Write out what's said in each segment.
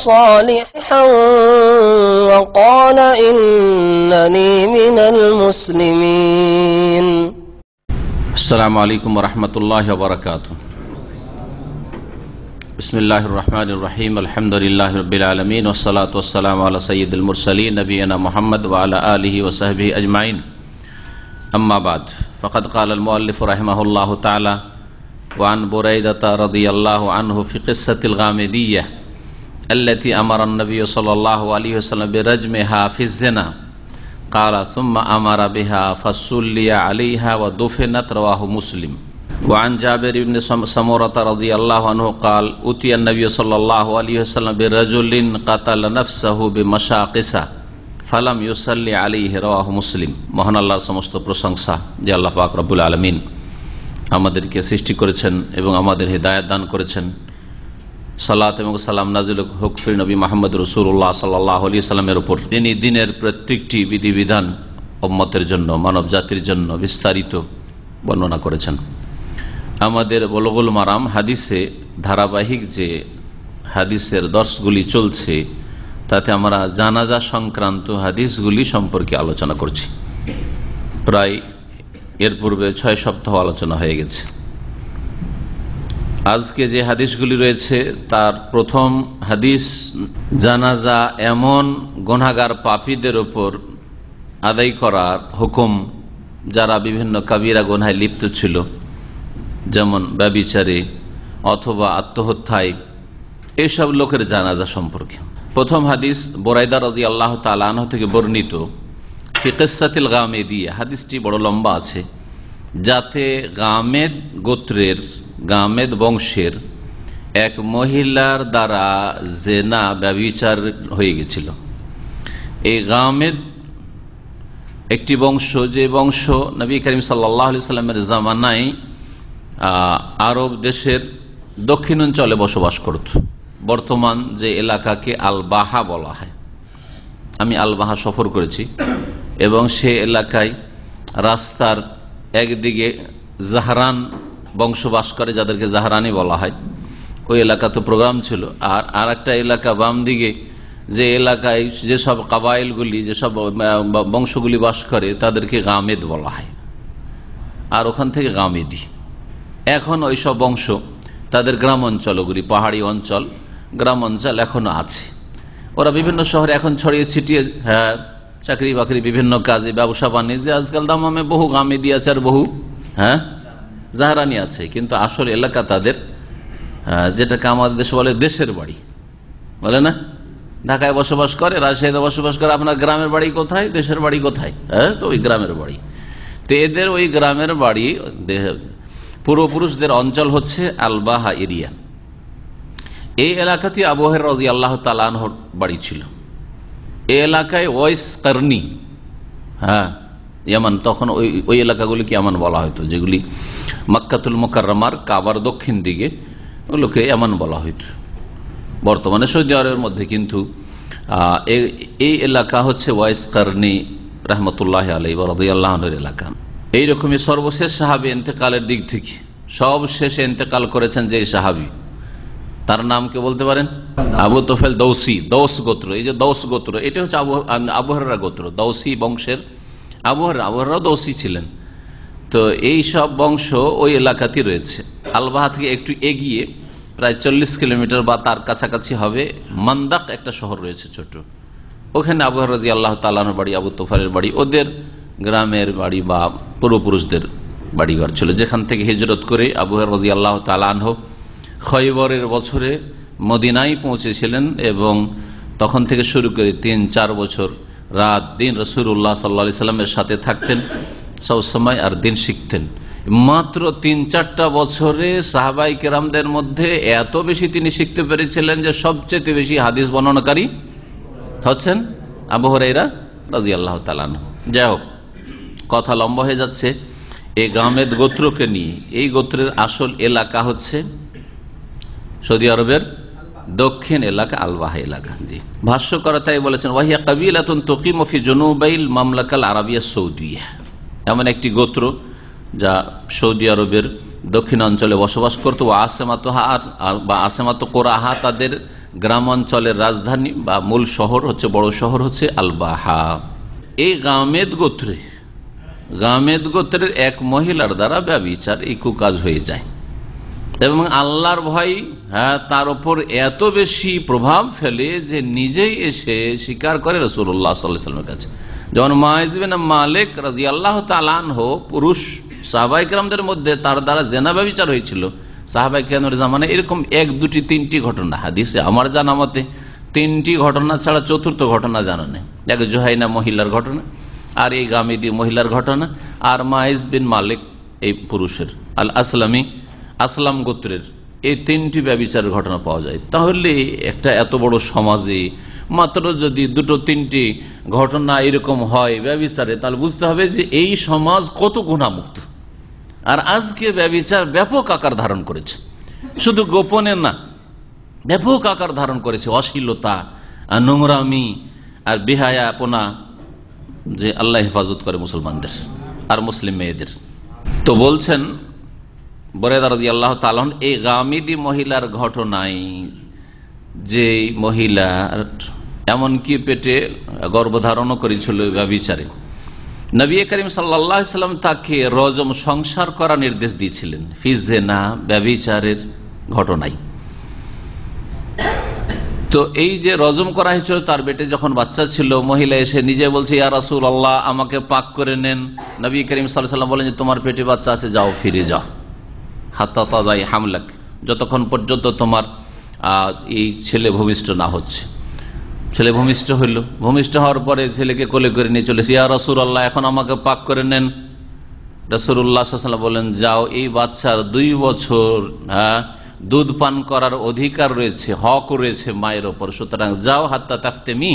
صالحا وقال إنني من المسلمين. السلام عليكم ورحمة الله وبركاته. بسم الله الرحمن الرحيم. الحمد لله رب العالمين والصلاة والسلام على سيد المرسلين نبينا محمد وعلى آله وصحبه أجمعين. أما بعد فقد قال المؤلف رحمه الله تعالى وعن بريدة رضي الله عنه في قصة الغامدية التي أمر النبي صلى الله عليه وسلم برجمها في الزنا قال ثم أمر بها فصلي عليها ودفنت رواه مسلم وعن جابر بن سمورة رضي الله عنه قال أتي النبي صلى الله عليه وسلم برجل قتل نفسه بمشاقسة ফালাম ইউসাল্লি আলিহি রওয়াহ মুসলিম মহান আল্লাহর সমস্ত প্রশংসা যে আল্লাহ পাক রব্বুল আলমিন আমাদেরকে সৃষ্টি করেছেন এবং আমাদের হৃদায়ত দান করেছেন সালাত এবং সালাম নাজিল হুকফির নবী মাহমদ রসুল্লাহ সাল্লাহ আলি সাল্লামের উপর। তিনি দিনের প্রত্যেকটি বিধিবিধান উম্মতের জন্য মানব জাতির জন্য বিস্তারিত বর্ণনা করেছেন। আমাদের বলগুল মারাম হাদিসে ধারাবাহিক যে হাদিসের দর্শগুলি চলছে, তাতে আমরা জানাজা সংক্রান্ত হাদিসগুলি সম্পর্কে আলোচনা করছি। প্রায় এর পূর্বে ছয় সপ্তাহ আলোচনা হয়ে গেছে। আজকে যে হাদিসগুলি রয়েছে, তার প্রথম হাদিস, জানাজা এমন গনাগার পাপীদের ওপর আদায় করার হুকুম যারা বিভিন্ন কাবিরা গোনায় লিপ্ত ছিল, যেমন ব্যবিচারে অথবা আত্মহত্যায়, এসব লোকের জানাজা সম্পর্কে। প্রথম হাদিস, বোরাইদা রাজি আল্লাহ তালাহ থেকে বর্ণিত ফিকসাতিল গামে দিয়ে হাদিসটি বড় লম্বা আছে, যাতে গামেদ গোত্রের গামেদ বংশের এক মহিলার দ্বারা জেনা ব্যবিচার হয়ে গেছিল। এই গামেদ একটি বংশ, যে বংশ নবী করিম সাল্লাহ সাল্লামের জামানায় আরব দেশের দক্ষিণাঞ্চলে বসবাস করত। বর্তমান যে এলাকাকে আলবাহা বলা হয়। আমি আলবাহা সফর করেছি এবং সে এলাকায় রাস্তার একদিকে জাহরান বংশবাস করে যাদেরকে জাহারানি বলা হয়, ওই এলাকা তো প্রোগ্রাম ছিল। আর আর একটা এলাকা বাম দিকে, যে এলাকায় যেসব কাবাইলগুলি, যেসব বংশগুলি বাস করে, তাদেরকে গামেদ বলা হয়। আর ওখান থেকে গামেদি। এখন ওই সব বংশ তাদের গ্রাম অঞ্চলগুলি, পাহাড়ি অঞ্চল, গ্রাম অঞ্চল এখনও আছে। ওরা বিভিন্ন শহরে এখন ছড়িয়ে ছিটিয়ে হ্যাঁ চাকরি বাকরি বিভিন্ন কাজে ব্যবসা বাণিজ্যে আজকাল দাম দামামে বহু গামেদি আছে আর বহু হ্যাঁ? জাহারানি আছে, কিন্তু আসল এলাকা তাদের যেটাকে আমাদের দেশে বলে দেশের বাড়ি। বলে না? ঢাকায় বসবাস করে, রাজশাহীতে বসবাস করে, আপনার গ্রামের বাড়ি কোথায়? দেশের বাড়ি কোথায়? হ্যাঁ তো ওই গ্রামের বাড়ি। তো এদের ওই গ্রামের বাড়ি পূর্বপুরুষদের অঞ্চল হচ্ছে আলবাহা এরিয়া। এই এলাকাতে আবহের রাজি আল্লাহ তালানহর বাড়ি ছিল। এই এলাকায় ওয়েস কার্নি হ্যাঁ ইয়ামান, তখন ওই ওই এলাকাগুলিকে এমন বলা হতো যেগুলি মাক্কাতুল মোকাররমার কাবার দক্ষিণ দিকে ওগুলোকে এমন বলা হইত। বর্তমানে সৌদি আরবের মধ্যে কিন্তু এই এলাকা হচ্ছে ওয়াইস কার্নি রহমতুল্লাহ আলাই রদিয়াল্লাহনের এলাকা। এইরকমই সর্বশেষ সাহাবি এতেকালের দিক থেকে। সব শেষে এতেকাল করেছেন যে সাহাবি। তার নাম কে বলতে পারেন? আবু তোফেল দৌসি, দৌস গোত্র। এই যে দৌস গোত্র, এটা হচ্ছে আবহারা গোত্র। দৌসি বংশের আবহারা আবহারাও দৌসি ছিলেন। তো এই সব বংশ ওই এলাকাতেই রয়েছে। আলবাহা থেকে একটু এগিয়ে প্রায় চল্লিশ কিলোমিটার বা তার কাছাকাছি হবে মান্দাক একটা শহর রয়েছে ছোট। ওখানে আবহাওয়া রাজি আল্লাহ তালানোর বাড়ি, আবু তোফারের বাড়ি, ওদের গ্রামের বাড়ি বা পূর্বপুরুষদের বাড়িঘর ছিল। যেখান থেকে হিজরত করে আবুহার রাজি আল্লাহ তালানহ খৈবরের বছরে মদিনায় পৌঁছেছিলেন এবং তখন থেকে শুরু করে তিন চার বছর রাত দিন রসুল্লাহ সাল্লা সাল্লামের সাথে থাকতেন সবসময় আর দিন শিখতেন। মাত্র তিন চারটা বছরে সাহাবাই কেরামদের মধ্যে এত বেশি তিনি শিখতে পেরেছিলেন যে সবচেয়ে বেশি হাদিস বর্ণনাকারী হচ্ছেন আবু হরাইরা রাজি আল্লাহ তালান যাই হোক, কথা লম্বা হয়ে যাচ্ছে। এই গামেদ গোত্রকে নিয়ে, এই গোত্রের আসল এলাকা হচ্ছে সৌদি আরবের দক্ষিণ এলাকা আলবাহা এলাকা, জি। ভাষ্য করা তাই বলেছেন, ওয়াহিয়া কাবিল আতুন তকিমফি জনুবাইল মামলাকাল আরবিয়া সৌদিয়া। এমন একটি গোত্র যা সৌদি আরবের দক্ষিণ অঞ্চলে বসবাস করতো ও আসেমাত বা আসেমাত কোরাহা তাদের গ্রাম অঞ্চলের রাজধানী বা মূল শহর হচ্ছে, বড় শহর হচ্ছে আলবাহা। এই গামেদ গোত্রে, গামেদ গোত্রের এক মহিলার দ্বারা ব্যবচার, এই কুকাজ হয়ে যায়। এবং আল্লাহর ভয় হ্যাঁ তার উপর এত বেশি প্রভাব ফেলে যে নিজেই এসে স্বীকার করে রসুল্লাহ সাল্লামের কাছে। যেমন মাইজবিন মালিক রাজি আল্লাহ তালান হো পুরুষ সাহবাইকরামদের মধ্যে তার দ্বারা জেনা ব্যবচার হয়েছিল। সাহাবাইকরামের জামানে এরকম এক, দুটি, তিনটি ঘটনা, হাদিসে, আমার জানা মতে, তিনটি ঘটনা ছাড়া চতুর্থ ঘটনা জানা নেই। এক জোহাইনা মহিলার ঘটনা, আর এই গামিদি মহিলার ঘটনা, আর মাইজ বিন মালিক, এই পুরুষের আল আসলামী আসলাম গোত্রের। এই তিনটি ব্যবচারের ঘটনা পাওয়া যায়। তাহলে একটা এত বড় সমাজে মাত্র যদি দুটো তিনটি ঘটনা এরকম হয় ব্যবচারে, তাহলে বুঝতে হবে যে এই সমাজ কত গুণামুক্ত। আর আজকে ব্যবচার ব্যাপক আকার ধারণ করেছে। শুধু গোপনে না, ব্যাপক আকার ধারণ করেছে। অশ্লীলতা, আর নোংরামি, আর বেহায়াপনা, যে আল্লাহ হেফাজত করে মুসলমানদের, আর মুসলিম মেয়েদের। তো বলছেন বরেদারদি আল্লাহ তালন এই গামিদি মহিলার ঘটনায় যে মহিলার এমনকি পেটে গর্ভধারণও করেছিল ব্যবিচারে নবী করিম সাল্লাম তাকে রজম সংসার করা নির্দেশ দিয়েছিলেন ফিজেনা ব্যবিচারের ঘটনায়। তো এই যে রজম করা হয়েছিল তার বেটে যখন বাচ্চা ছিল, মহিলা এসে নিজে বলছে, ইয়া রাসুল আল্লাহ আমাকে পাক করে নেন। নবী করিম সাল্লাম বলেন যে, তোমার পেটে বাচ্চা আছে, যাও, ফিরে যাও। হাত্তা হামলাক, যতক্ষণ পর্যন্ত তোমার এই ছেলে ভূমিষ্ঠ না হচ্ছে। ছেলে ভূমিষ্ঠ হইল। ভূমিষ্ঠ হওয়ার পরে ছেলেকে কোলে করে নিয়ে চলেছে ইয়া রসুল আল্লাহ এখন আমাকে পাক করে নেন। রসুল্লাহ বলেন, যাও, এই বাচ্চার দুই বছর হ্যাঁ দুধ পান করার অধিকার রয়েছে, হক রয়েছে মায়ের ওপর। সুতরাং যাও, হাত্তা তাফতে মি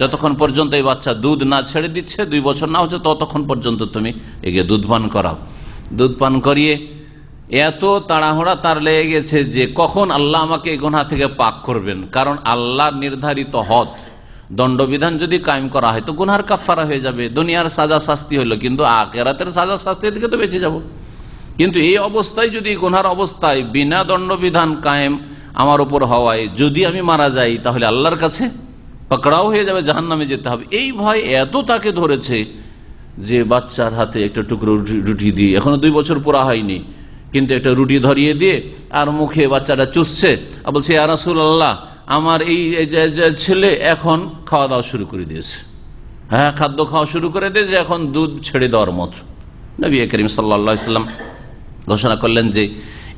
যতক্ষণ পর্যন্ত এই বাচ্চা দুধ না ছেড়ে দিচ্ছে, দুই বছর না হচ্ছে, ততক্ষণ পর্যন্ত তুমি এগিয়ে দুধ পান করাও। দুধ পান করিয়ে এত তাড়াহুড়া তার লেগে গেছে যে কখন আল্লাহ আমাকে এই গোনা থেকে পাক করবেন? কারণ আল্লাহ নির্ধারিত হদ। দণ্ডবিধান যদি কায়েম করা হয় তো গুনহার কাফারা হয়ে যাবে, দুনিয়ার সাজা শাস্তি হলো, কিন্তু আকেরাতের সাজা শাস্তি থেকে তো বেঁচে যাব। কিন্তু এই অবস্থায় যদি গুনহার অবস্থায় বিনা দণ্ডবিধান কায়েম আমার উপর হওয়ায় যদি আমি মারা যাই, তাহলে আল্লাহর কাছে পাকড়াও হয়ে যাবে জাহান নামে যেতে হবে। এই ভয় এত তাকে ধরেছে যে বাচ্চার হাতে একটা টুকরো রুটি দিয়ে এখনও দুই বছর পুরা হয়নি। কিন্তু একটা রুটি ধরিয়ে দিয়ে আর মুখে বাচ্চাটা চুষছে। আর বলছে আরাসুল আল্লাহ আমার এই ছেলে এখন খাওয়া দাওয়া শুরু করে দিয়েছে। হ্যাঁ খাদ্য খাওয়া শুরু করে দিয়েছে, এখন দুধ ছেড়ে দেওয়ার মতো। নবী করিম সাল্লা ঘোষণা করলেন যে,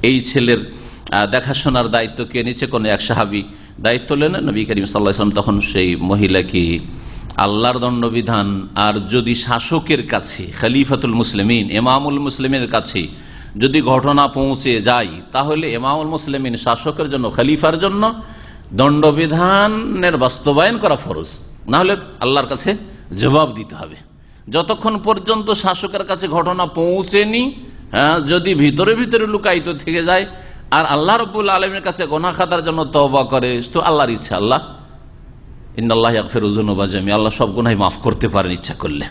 এই ছেলের দেখাশোনার দায়িত্ব কে নিচ্ছে? কোনো এক সাহাবি দায়িত্ব নেন নবী করিম সাল্লাহ ইসলাম তখন সেই মহিলাকে আল্লাহর দণ্ডবিধান আর যদি শাসকের কাছে, খালিফাতুল মুসলিমিন এমামুল মুসলিমের কাছে যদি ঘটনা পৌঁছে যায়, তাহলে এমামুল মুসলিমিন শাসকের জন্য, খালিফার জন্য দণ্ডবিধানের বাস্তবায়ন করা ফরজ। না হলে আল্লাহর কাছে জবাব দিতে হবে। যতক্ষণ পর্যন্ত শাসকের কাছে ঘটনা পৌঁছেনি হ্যাঁ যদি ভিতরে ভিতরে লুকায়িত থেকে যায়, আর আল্লাহ রবুল আলমের কাছে গোনা খাতার জন্য তবা করে, তো আল্লাহর ইচ্ছা, আল্লাহ। ইন্দাল্লাহ আকফের উজনুবাজামি আল্লাহ সব গুনাই মাফ করতে পারেন ইচ্ছা করলে।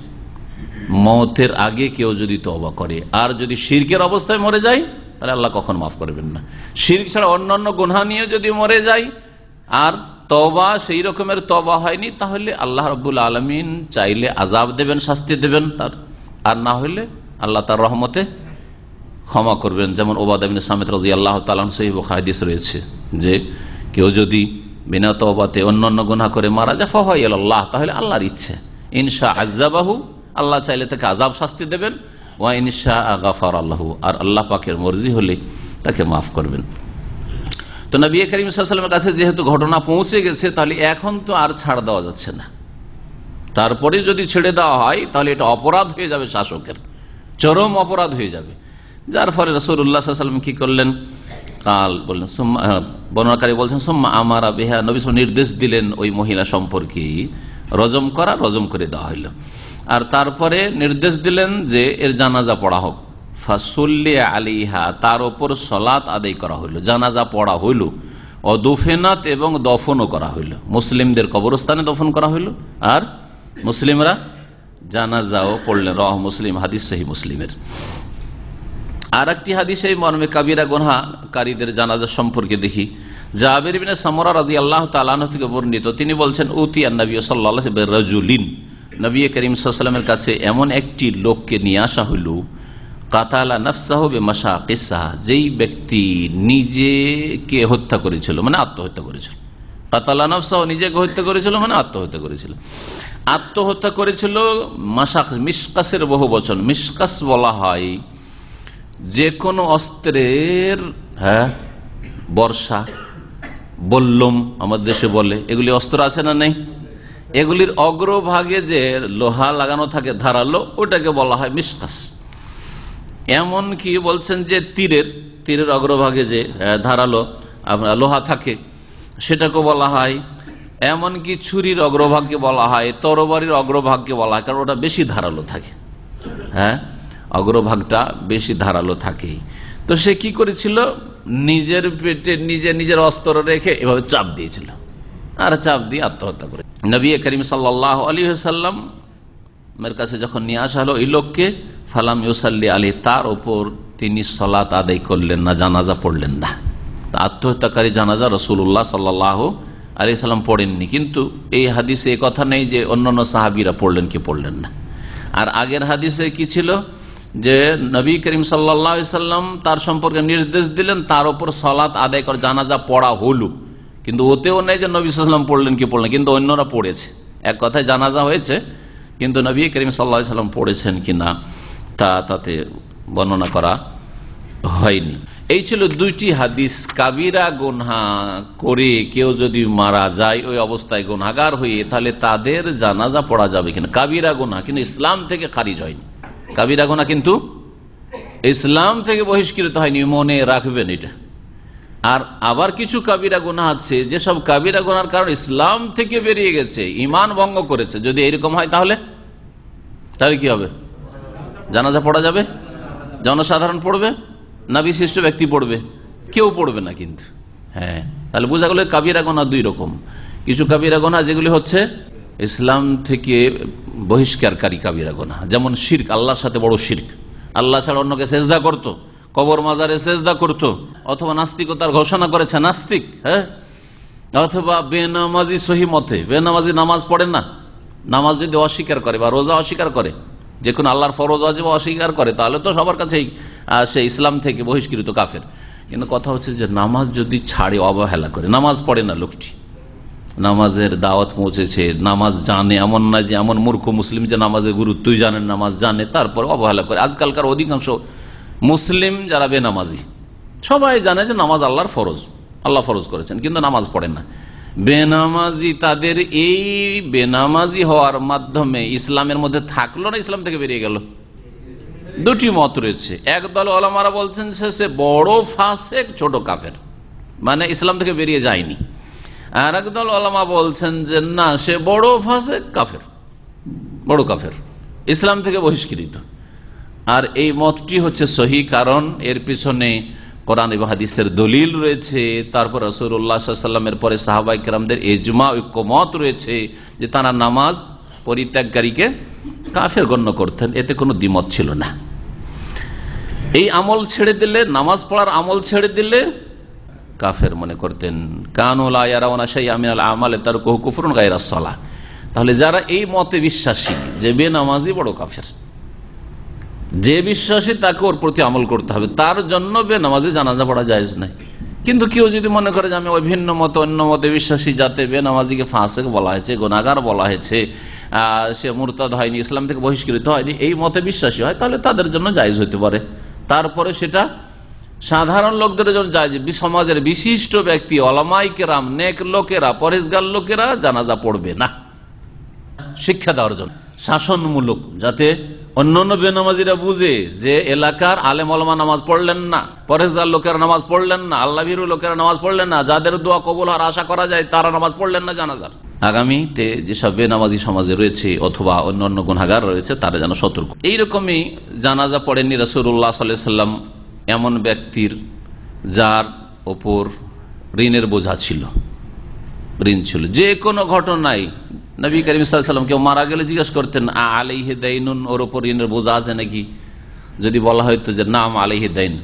মতের আগে কেউ যদি তবা করে, আর যদি শির্কের অবস্থায় মরে যায়, তাহলে আল্লাহ কখন মাফ করবেন না। শির্ক ছাড়া অন্যান্য গুনহা নিয়ে যদি মরে যায়, আর তবা সেই রকমের তবা হয়নি, তাহলে আল্লাহ রবুল আলমিন চাইলে আজাব দেবেন, শাস্তি দেবেন তার। আর না হলে আল্লাহ তার রহমতে ক্ষমা করবেন। যেমন ওবাদিন সামেত রাজি আল্লাহ তালান সহিব খাদিস রয়েছে যে, কেউ যদি বিনা তবাতে অন্যান্য গুনা করে মারা যায় ফহাই আল্লাহ তাহলে আল্লাহর ইচ্ছে। ইনশা আজাবাহু আল্লাহ চাইলে তাকে আজাব শাস্তি দেবেন। ওয়া ইনশা গাফার আল্লাহ আর আল্লাহ পাকের মর্জি হলে তাকে মাফ করবেন। তো নবী করিম সাল্লামের কাছে যেহেতু ঘটনা পৌঁছে গেছে, তাহলে এখন তো আর ছাড় দেওয়া যাচ্ছে না। তারপরে যদি ছেড়ে দেওয়া হয়, তাহলে এটা অপরাধ হয়ে যাবে শাসকের। চরম অপরাধ হয়ে যাবে। যার ফলে রসুল্লাহ সাল্লাম কি করলেন? কাল বললেন বর্ণনাকারী বলছেন, সোম্মা আমার বেহা নবী নির্দেশ দিলেন ওই মহিলা সম্পর্কে। রজম করা, রজম করে দেওয়া হইল। আর তারপরে নির্দেশ দিলেন যে এর জানাজা পড়া হোক। ফাসুল্লি আলিহা, তার ওপর সলাত আদায় করা হইল, জানাজা পড়া হইল। অদুফেনাত এবং দফনও করা হইল। মুসলিমদের কবরস্থানে দফন করা হইল। আর মুসলিমরা জানাজাও পড়লেন। রহ মুসলিম, হাদিস সহি মুসলিমের। আর একটি হাদিসে মর্মে কাবিরা গোনাকারীদের জানাজা সম্পর্কে দেখি। জাবের বিনে সামরা রাজি আল্লাহ তালাহ থেকে বর্ণিত। তিনি বলছেন উতি নবী সাল্লাহ রাজুলিন। নবী করিম সাল্লামের কাছে এমন একটি লোককে নিয়ে আসা হইল, কাতালা নফসাহ বে মাসা কিসা যেই ব্যক্তি নিজেকে হত্যা করেছিল মানে আত্মহত্যা করেছিল। কাতালা নফসাহ নিজেকে হত্যা করেছিল মানে আত্মহত্যা করেছিল। আত্মহত্যা করেছিল মাসাক মিসকাসের বহু বচন। মিসকাস বলা হয় যে কোনো অস্ত্রের হ্যাঁ বর্ষা, বল্লম আমাদের দেশে বলে, এগুলি অস্ত্র আছে না নেই? এগুলির অগ্রভাগে যে লোহা লাগানো থাকে ধারালো, ওটাকে বলা হয় মিসকাস এমন কি বলছেন যে তীরের তীরের অগ্রভাগে যে ধারালো, আপনার লোহা থাকে সেটাকে বলা হয়। এমনকি ছুরির অগ্রভাগকে বলা হয়, তরবারির অগ্রভাগকে বলা হয়, কারণ ওটা বেশি ধারালো থাকে। হ্যাঁ? অগ্রভাগটা বেশি ধারালো থাকে। তো সে কি করেছিল? নিজের পেটে নিজে নিজের অস্ত্র রেখে এভাবে চাপ দিয়েছিল। আর চাপ দিয়ে আত্মহত্যা করে। নবী করিম সাল্লাহ আলী সাল্লাম মের কাছে যখন নিয়ে আসা হলো, এই লোককে ফালাম ইউসাল্লি আলী, তার ওপর তিনি সলাত আদায় করলেন না, জানাজা পড়লেন না। আত্মহত্যাকারী জানাজা রসুল্লাহ সাল্লাহ আলী সাল্লাম পড়েননি। কিন্তু এই হাদিসে এ কথা নেই যে অন্যান্য সাহাবিরা পড়লেন কি পড়লেন না। আর আগের হাদিসে কি ছিল? যে নবী করিম সাল্লা সাল্লাম তার সম্পর্কে নির্দেশ দিলেন, তার ওপর সলাত আদায় করে, জানাজা পড়া হলো। কিন্তু ওতেও নেই যে নবী সাল্লাম পড়লেন কি পড়লেন কিন্তু অন্যরা পড়েছে। এক কথায় জানাজা হয়েছে, কিন্তু নবী করিম সাল্লা সাল্লাম পড়েছেন কি না, তা তাতে বর্ণনা করা হয়নি। এই ছিল দুইটি হাদিস। কাবিরা গোনহা করে কেউ যদি মারা যায়, ওই অবস্থায় গোনাগার হয়ে, তাহলে তাদের জানাজা পড়া যাবে কিনা? কাবিরা গোনা কিন্তু ইসলাম থেকে খারিজ হয়নি। কাবিরা গোনা কিন্তু ইসলাম থেকে বহিষ্কৃত হয়নি, মনে রাখবেন এটা। আর আবার কিছু কাবিরা গোনা আছে যেসব কাবিরা গোনার কারণ ইসলাম থেকে বেরিয়ে গেছে ইমান ভঙ্গ করেছে। যদি এরকম হয় তাহলে? তাহলে কি হবে? জানাজা পড়া যাবে? জনসাধারণ পড়বে? না বিশিষ্ট ব্যক্তি পড়বে? কেউ পড়বে না কিন্তু। হ্যাঁ তাহলে বোঝা গেল কাবিরা গোনা দুই রকম। কিছু কাবিরা গোনা যেগুলি হচ্ছে ইসলাম থেকে বহিষ্কারকারী কাবিরা গোনা যেমন শির্ক, আল্লাহর সাথে বড় শির্ক। আল্লাহ ছাড়া অন্যকে সেজদা করত। কবর মাজারে সেজদা করত, অথবা নাস্তিকতার ঘোষণা করেছে, নাস্তিক হ্যাঁ? অথবা বেনামাজি সহি মতে, বেনামাজি নামাজ পড়ে না। নামাজ যদি অস্বীকার করে বা রোজা অস্বীকার করে যে কোনো আল্লাহর ফরজ অজীব অস্বীকার করে, তাহলে তো সবার কাছেই সে ইসলাম থেকে বহিষ্কৃত কাফের। কিন্তু কথা হচ্ছে যে নামাজ যদি ছাড়ে, অবহেলা করে, নামাজ পড়ে না লোকটি। নামাজের দাওয়াত পৌঁছেছে, নামাজ জানে, এমন না যে এমন মূর্খ মুসলিম যে নামাজের গুরুত্বই জানেন, নামাজ জানে, তারপর অবহেলা করে। আজকালকার অধিকাংশ মুসলিম যারা বেনামাজি, সবাই জানে যে নামাজ আল্লাহর ফরজ, আল্লাহ ফরজ করেছেন, কিন্তু নামাজ পড়ে না। বেনামাজি তাদের এই বেনামাজি হওয়ার মাধ্যমে ইসলামের মধ্যে থাকল না, ইসলাম থেকে বেরিয়ে গেল? দুটি মত রয়েছে। একদল ওলামারা বলছেন, শেষে বড় ফাঁসেক, ছোট কাফের। মানে ইসলাম থেকে বেরিয়ে যায়নি। আর একদল ওলামা বলছেন যে, না, সে বড় ফাঁসেক, কাফের। বড় কাফের। ইসলাম থেকে বহিষ্কৃত। আর এই মতটি হচ্ছে সহি কারণ। এর পিছনে কোরআন এবং হাদিসের দলিল রয়েছে। তারপর রসুল্লাহামের পরে সাহাবাই কেরামদের এজমা ঐক্যমত রয়েছে যে তারা নামাজ পরিত্যাগকারীকে কাফের গণ্য করতেন। এতে কোনো দ্বিমত ছিল না। এই আমল ছেড়ে দিলে, নামাজ পড়ার আমল ছেড়ে দিলে কাফের মনে করতেন কানুলা আমালে তার কুফরুন গায়রা সলা। তাহলে যারা এই মতে বিশ্বাসী, যে বেনামাজি বড় কাফের। যে বিশ্বাসী তাকে ওর প্রতি আমল করতে হবে। তার জন্য বেনামাজি জানাজা পড়া যায় নাই। কিন্তু কেউ যদি মনে করে যে আমি ওই ভিন্ন মতে, অন্য মতে বিশ্বাসী, যাতে বেনামাজিকে ফাঁসে বলা হয়েছে, গোনাগার বলা হয়েছে সে মুরতাদ হয়নি, ইসলাম থেকে বহিষ্কৃত হয়নি, এই মতে বিশ্বাসী হয়, তাহলে তাদের জন্য জায়জ হতে পারে। তারপরে সেটা সাধারণ লোকদের জন্য যায় সমাজের বিশিষ্ট ব্যক্তি অলামাইকেরাম নেক লোকেরা পরেশগার লোকেরা জানাজা পড়বে না। শিক্ষা দেওয়ার জন্য। শাসনমূলক, যাতে অন্য অন্য বেনামাজিরা বুঝে যে এলাকার আলেম অলমা নামাজ পড়লেন না, পরেশদার লোকের নামাজ পড়লেন না আল্লাহ ভীরু লোকের নামাজ পড়লেন না, যাদের দোয়া কবুল হওয়ার আশা করা যায় তারা নামাজ পড়লেন না জানাজার। আগামীতে যেসব বেনামাজি সমাজে রয়েছে অথবা অন্য অন্য গুণাগার রয়েছে, তারা যেন সতর্ক। এইরকমই জানাজা পড়েননি রসুল্লাহ সাল্লাম এমন ব্যক্তির যার ওপর ঋণের বোঝা ছিল। ঋণ ছিল। যে কোনো ঘটনায় নবী করিম সাল্লাম কেউ মারা গেলে জিজ্ঞেস করতেন আলিহে দাইনুন? ওর ওপর ঋণের বোঝা আছে নাকি? যদি বলা হয়তো যে নাম আলিহে দাইন।